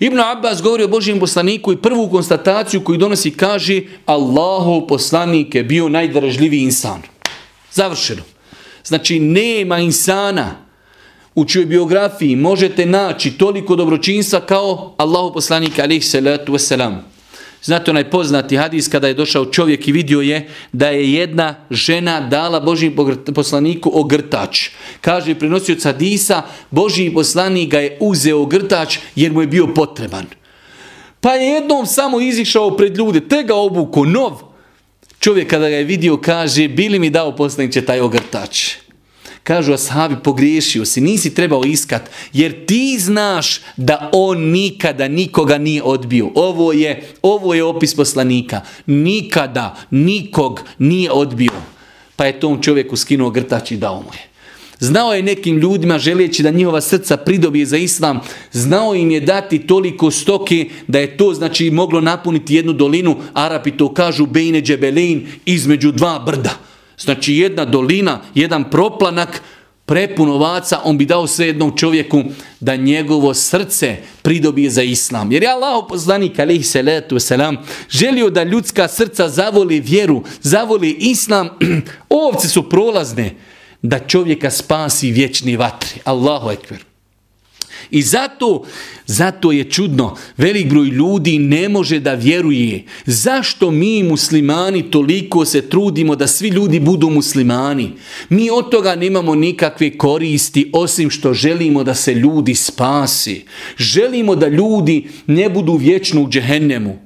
Ibn Abbas govori o Božijem poslaniku i prvu konstataciju koju donosi kaže Allahu poslanik je bio najdražljiviji insan. Završeno. Znači, nema insana u čijoj biografiji možete naći toliko dobročinstva kao Allahu poslanik alih salatu wasalam. Znate onaj poznati hadis kada je došao čovjek i vidio je da je jedna žena dala Božim poslaniku ogrtač. Kaže prenosio hadisa, Božji poslanik ga je uzeo ogrtač jer mu je bio potreban. Pa je jednom samo izišao pred ljude, te ga obuko nov, Čovjek kada ga je vidio kaže, bili mi dao poslaniće taj ogrtač. Kažu ashabi, pogriješio si, nisi trebao iskat, jer ti znaš da on nikada nikoga nije odbio. Ovo je, ovo je opis poslanika. Nikada nikog nije odbio. Pa je tom čovjeku skinuo grtač i dao mu je. Znao je nekim ljudima želeći da njihova srca pridobije za islam, znao im je dati toliko stoke da je to znači moglo napuniti jednu dolinu, Arapi to kažu Bejne Džebelein, između dva brda. Znači jedna dolina, jedan proplanak, prepun ovaca, on bi dao sve jednom čovjeku da njegovo srce pridobije za islam. Jer je Allah poslanik alaihi salatu wasalam želio da ljudska srca zavoli vjeru, zavoli islam. Ovce su prolazne da čovjeka spasi vječni vatri. Allahu ekber. I zato, zato je čudno, velik broj ljudi ne može da vjeruje. Zašto mi muslimani toliko se trudimo da svi ljudi budu muslimani? Mi od toga nemamo nikakve koristi osim što želimo da se ljudi spasi. Želimo da ljudi ne budu vječno u džehennemu.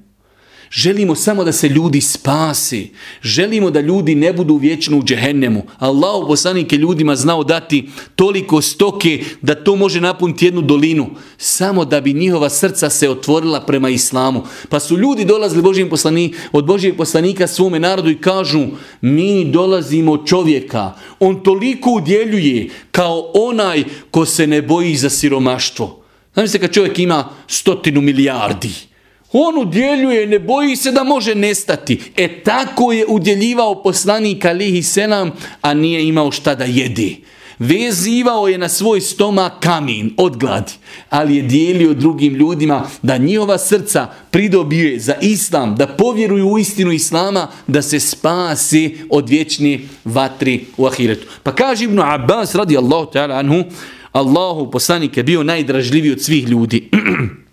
Želimo samo da se ljudi spasi. Želimo da ljudi ne budu vječno u džehennemu. Allah poslanik je ljudima znao dati toliko stoke da to može napuniti jednu dolinu. Samo da bi njihova srca se otvorila prema islamu. Pa su ljudi dolazili Božijim poslani, od Božijeg poslanika svome narodu i kažu mi dolazimo od čovjeka. On toliko udjeljuje kao onaj ko se ne boji za siromaštvo. Znam se kad čovjek ima stotinu milijardi On udjeljuje, ne boji se da može nestati. E tako je udjeljivao poslanik alihi selam, a nije imao šta da jede. Vezivao je na svoj stoma kamin od gladi, ali je dijelio drugim ljudima da njihova srca pridobije za islam, da povjeruju u istinu islama, da se spasi od vječne vatri u ahiretu. Pa kaže Ibnu Abbas radi Allahu ta'ala anhu, Allahu poslanik je bio najdražljiviji od svih ljudi.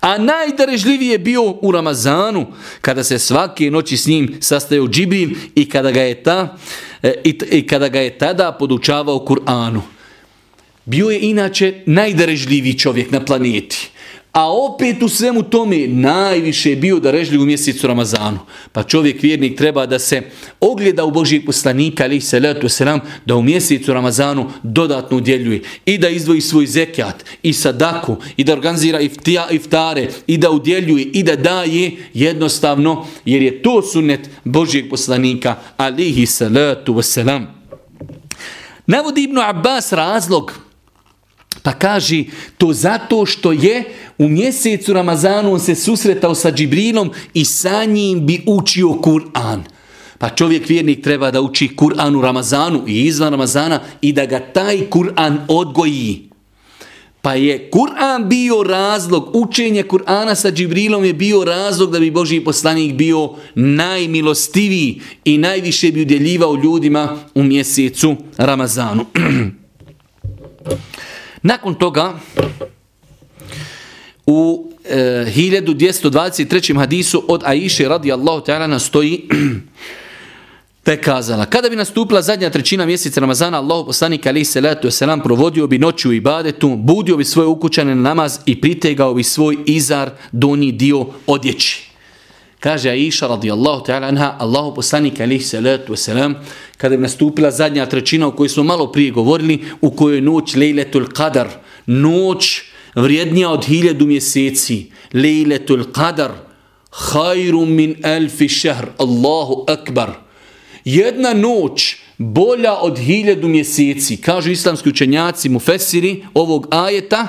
A najdarežljiviji je bio u Ramazanu, kada se svake noći s njim sastajao Džibril i kada ga je, ta, e, i, i kada ga je tada podučavao Kur'anu. Bio je inače najdarežljiviji čovjek na planeti. A opet u svemu tome najviše je bio da režljiv u mjesecu Ramazanu. Pa čovjek vjernik treba da se ogleda u Božijeg poslanika, ali se letu selam, da u mjesecu Ramazanu dodatno udjeljuje. I da izdvoji svoj zekat i sadaku i da organizira iftija, iftare i da udjeljuje i da daje jednostavno jer je to sunet Božijeg poslanika, alihi salatu wasalam. Navodi Ibnu Abbas razlog Pa kaži, to zato što je u mjesecu Ramazanu on se susretao sa Džibrilom i sa njim bi učio Kur'an. Pa čovjek vjernik treba da uči Kur'an u Ramazanu i izvan Ramazana i da ga taj Kur'an odgoji. Pa je Kur'an bio razlog, učenje Kur'ana sa Džibrilom je bio razlog da bi Boži poslanik bio najmilostiviji i najviše bi udjeljivao ljudima u mjesecu Ramazanu. Nakon toga, u e, 1223. hadisu od Aiše radijallahu ta'ala nastoji te kazala, kada bi nastupila zadnja trećina mjeseca Ramazana, Allahu poslanik ali se letu selam provodio bi noću u ibadetu, budio bi svoje ukućane na namaz i pritegao bi svoj izar donji dio odjeći. Kaže Aisha radijallahu ta'ala anha, Allahu poslanik alihi salatu wasalam, kada je nastupila zadnja trećina o kojoj smo malo prije govorili, u kojoj je noć lejletul qadar, noć vrijednija od hiljadu mjeseci, lejletul qadar, hajru min elfi šehr, Allahu akbar. Jedna noć bolja od hiljadu mjeseci, kažu islamski učenjaci, mufesiri ovog ajeta,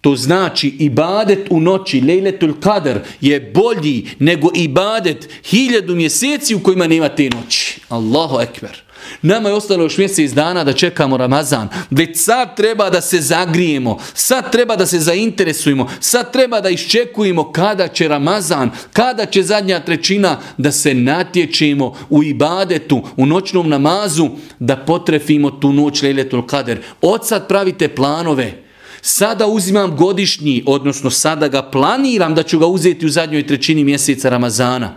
To znači ibadet u noći, lejletul kader, je bolji nego ibadet hiljadu mjeseci u kojima nema te noći. Allahu ekber. Nama je ostalo još mjesec dana da čekamo Ramazan. Već sad treba da se zagrijemo, sad treba da se zainteresujemo, sad treba da iščekujemo kada će Ramazan, kada će zadnja trećina da se natječemo u ibadetu, u noćnom namazu, da potrefimo tu noć lejletul kader. Od sad pravite planove. Sada uzimam godišnji, odnosno sada ga planiram da ću ga uzeti u zadnjoj trećini mjeseca Ramazana.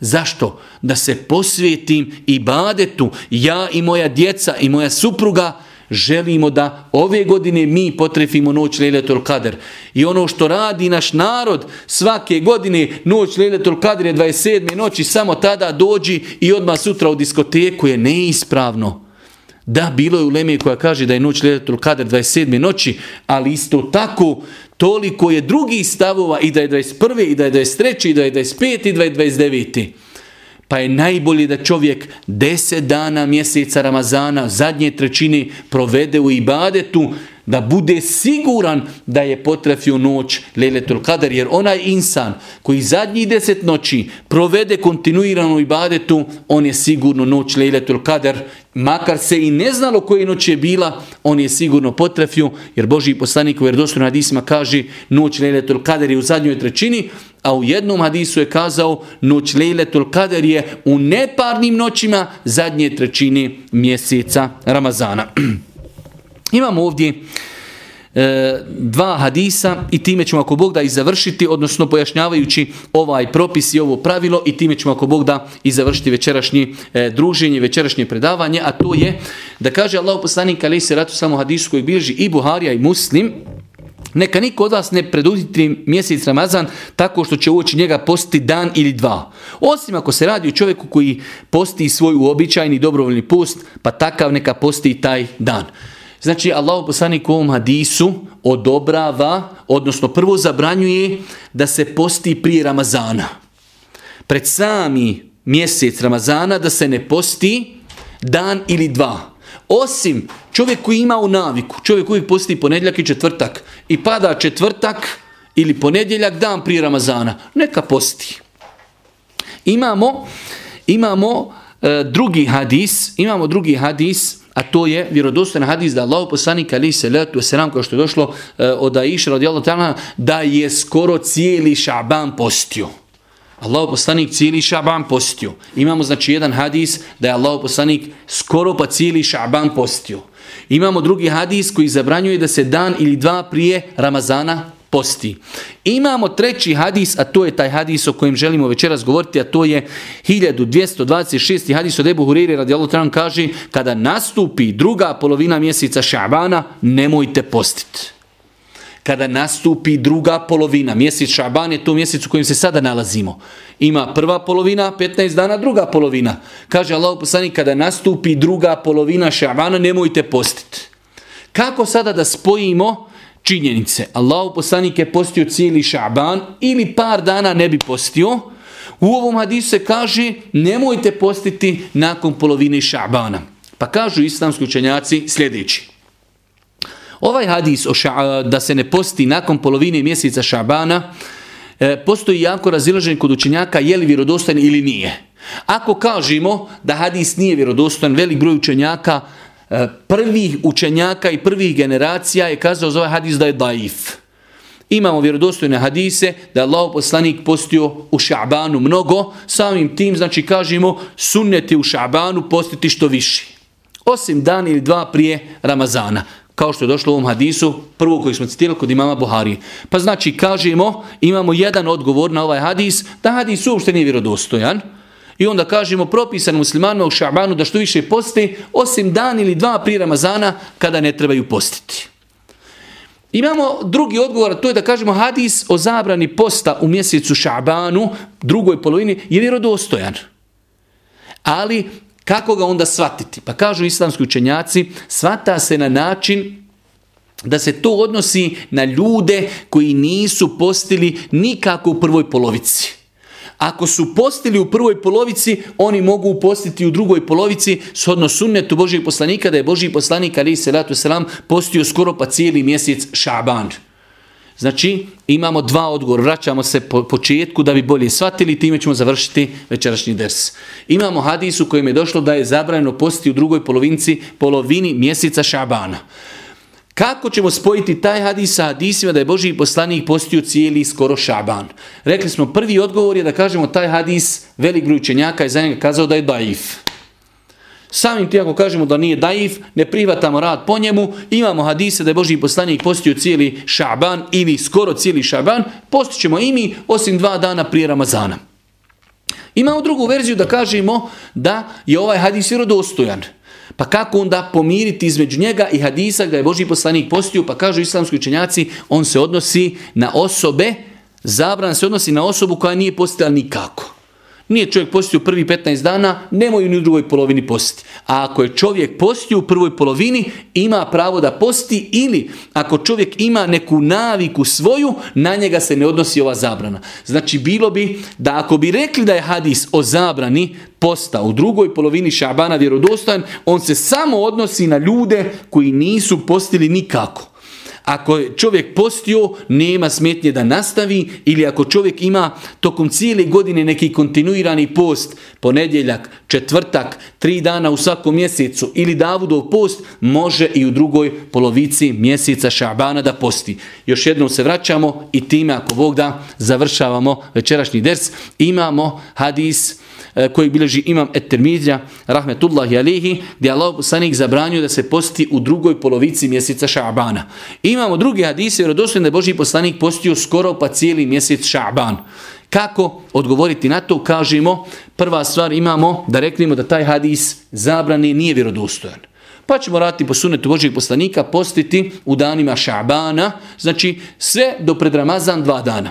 Zašto? Da se posvetim i badetu, ja i moja djeca i moja supruga, želimo da ove godine mi potrefimo noć Lejletul Kader. I ono što radi naš narod, svake godine noć Lejletul Kader je 27. noći, samo tada dođi i odmah sutra u diskoteku je neispravno. Da, bilo je u Leme koja kaže da je noć Ledetul Kader 27. noći, ali isto tako toliko je drugi stavova i da je 21. i da je 23. i da je 25. i da je 29. Pa je najbolje da čovjek 10 dana mjeseca Ramazana, zadnje trećine, provede u ibadetu, da bude siguran da je potrefio noć Leletul Kadar, jer onaj insan koji zadnji deset noći provede kontinuirano ibadetu, on je sigurno noć Leletul Kadar, makar se i ne znalo koje noć je bila, on je sigurno potrefio, jer Boži poslanik u Verdostru hadisima kaže noć Leletul Kadar je u zadnjoj trećini, a u jednom hadisu je kazao noć Lejletul Kader je u neparnim noćima zadnje trećine mjeseca Ramazana. Imamo ovdje e, dva hadisa i time ćemo ako Bog da i završiti, odnosno pojašnjavajući ovaj propis i ovo pravilo i time ćemo ako Bog da i završiti večerašnje e, druženje, večerašnje predavanje, a to je da kaže Allah poslanik ali se ratu samo hadisu koji bilži i Buharija i Muslim, Neka niko od vas ne preduditi mjesec Ramazan tako što će uoči njega postiti dan ili dva. Osim ako se radi o čovjeku koji posti svoj uobičajni dobrovoljni post, pa takav neka posti taj dan. Znači, Allah poslanik u ovom hadisu odobrava, odnosno prvo zabranjuje da se posti prije Ramazana. Pred sami mjesec Ramazana da se ne posti dan ili dva. Osim čovjek koji ima u naviku, čovjek koji posti ponedjeljak i četvrtak i pada četvrtak ili ponedjeljak dan prije Ramazana, neka posti. Imamo, imamo e, drugi hadis, imamo drugi hadis, a to je vjerodostojan hadis da Allah poslanik ali se letu selam kao što je došlo uh, od Aisha radijallahu ta'ala da je skoro cijeli Šaban postio. Allah poslanik cijeli Šaban postio. Imamo znači jedan hadis da je Allah poslanik skoro pa cijeli Šaban postio. Imamo drugi hadis koji zabranjuje da se dan ili dva prije Ramazana posti. Imamo treći hadis, a to je taj hadis o kojem želimo večeras govoriti, a to je 1226. hadis od Ebu Huriri radijallahu ta'ala kaže kada nastupi druga polovina mjeseca Šabana, nemojte postiti kada nastupi druga polovina. Mjesec Šaban je to mjesec u kojem se sada nalazimo. Ima prva polovina, 15 dana, druga polovina. Kaže Allah poslanik, kada nastupi druga polovina Šabana, nemojte postiti. Kako sada da spojimo činjenice? Allahu poslanik je postio cijeli Šaban ili par dana ne bi postio. U ovom hadisu se kaže nemojte postiti nakon polovine Šabana. Pa kažu islamski učenjaci sljedeći. Ovaj hadis o ša, da se ne posti nakon polovine mjeseca Šabana, e, postoji jako razilažen kod učenjaka je li vjerodostojan ili nije. Ako kažemo da hadis nije vjerodostojan, velik broj učenjaka, Eh, prvih učenjaka i prvih generacija je kazao za ovaj hadis da je daif. Imamo vjerodostojne hadise da je Allah poslanik postio u Šabanu mnogo, samim tim znači kažemo sunneti u Šabanu postiti što više. Osim dan ili dva prije Ramazana kao što je došlo u ovom hadisu, prvo koji smo citirali kod imama Buhari. Pa znači, kažemo, imamo jedan odgovor na ovaj hadis, da hadis uopšte nije vjerodostojan, i onda kažemo propisan muslimanima u šabanu da što više posti, osim dan ili dva prije Ramazana, kada ne trebaju postiti. Imamo drugi odgovor, to je da kažemo hadis o zabrani posta u mjesecu šabanu, drugoj polovini, je vjerodostojan. Ali Kako ga onda shvatiti? Pa kažu islamski učenjaci, svata se na način da se to odnosi na ljude koji nisu postili nikako u prvoj polovici. Ako su postili u prvoj polovici, oni mogu postiti u drugoj polovici, shodno sunnetu Božijeg poslanika, da je Božiji poslanik, ali se ratu selam, postio skoro pa cijeli mjesec šaban. Znači, imamo dva odgovora. Vraćamo se po početku da bi bolje shvatili, time ćemo završiti večerašnji ders. Imamo hadis u kojem je došlo da je zabranjeno postiti u drugoj polovinci, polovini mjeseca Šabana. Kako ćemo spojiti taj hadis sa hadisima da je Boži poslanik postio cijeli skoro Šaban? Rekli smo, prvi odgovor je da kažemo taj hadis, velik broj učenjaka je za njega kazao da je daif. Samim ti ako kažemo da nije daif, ne prihvatamo rad po njemu, imamo hadise da je Boži poslanik postio cijeli šaban ili skoro cijeli šaban, postićemo i mi osim dva dana prije Ramazana. Imamo drugu verziju da kažemo da je ovaj hadis vjerodostojan. Pa kako onda pomiriti između njega i hadisa da je Boži poslanik postio, pa kažu islamski učenjaci, on se odnosi na osobe, zabran se odnosi na osobu koja nije postila nikako. Nije čovjek postio prvi 15 dana, nemoj ni u drugoj polovini postiti. A ako je čovjek postio u prvoj polovini, ima pravo da posti ili ako čovjek ima neku naviku svoju, na njega se ne odnosi ova zabrana. Znači bilo bi da ako bi rekli da je hadis o zabrani posta u drugoj polovini šabana vjerodostojan, on se samo odnosi na ljude koji nisu postili nikako. Ako je čovjek postio, nema smetnje da nastavi ili ako čovjek ima tokom cijele godine neki kontinuirani post, ponedjeljak, četvrtak, tri dana u svakom mjesecu ili Davudov post, može i u drugoj polovici mjeseca Šabana da posti. Još jednom se vraćamo i time ako Bog da završavamo večerašnji ders. Imamo hadis e, koji bilježi imam Etermidja, rahmetullahi alihi, gdje Allah poslanik zabranio da se posti u drugoj polovici mjeseca Ša'bana. Imamo drugi hadise, jer odosljeno da je Boži poslanik postio skoro pa cijeli mjesec Ša'ban. Kako odgovoriti na to? Kažemo, prva stvar imamo da reknemo da taj hadis zabrani nije vjerodostojan. Pa ćemo raditi po sunetu Božijeg poslanika, postiti u danima Ša'bana, znači sve do pred Ramazan dva dana.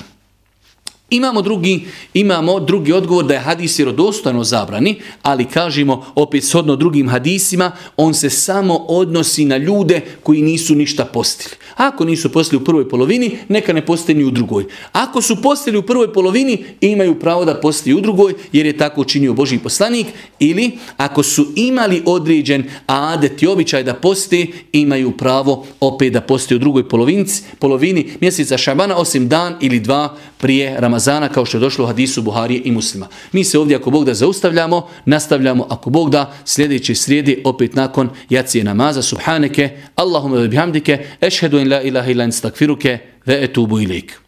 Imamo drugi, imamo drugi odgovor da je hadis vjerodostojno zabrani, ali kažemo opet shodno drugim hadisima, on se samo odnosi na ljude koji nisu ništa postili. Ako nisu postili u prvoj polovini, neka ne poste ni u drugoj. Ako su postili u prvoj polovini, imaju pravo da posti u drugoj, jer je tako učinio Boži poslanik, ili ako su imali određen adet i običaj da poste, imaju pravo opet da poste u drugoj polovinci, polovini mjeseca šabana, osim dan ili dva prije Ramazana kao što je došlo u hadisu Buharije i muslima. Mi se ovdje ako Bog da zaustavljamo, nastavljamo ako Bog da sljedeće srijedi opet nakon jacije namaza. Subhaneke, Allahumma bihamdike, ešhedu in la ilaha ilan stakfiruke, ve etubu ilik.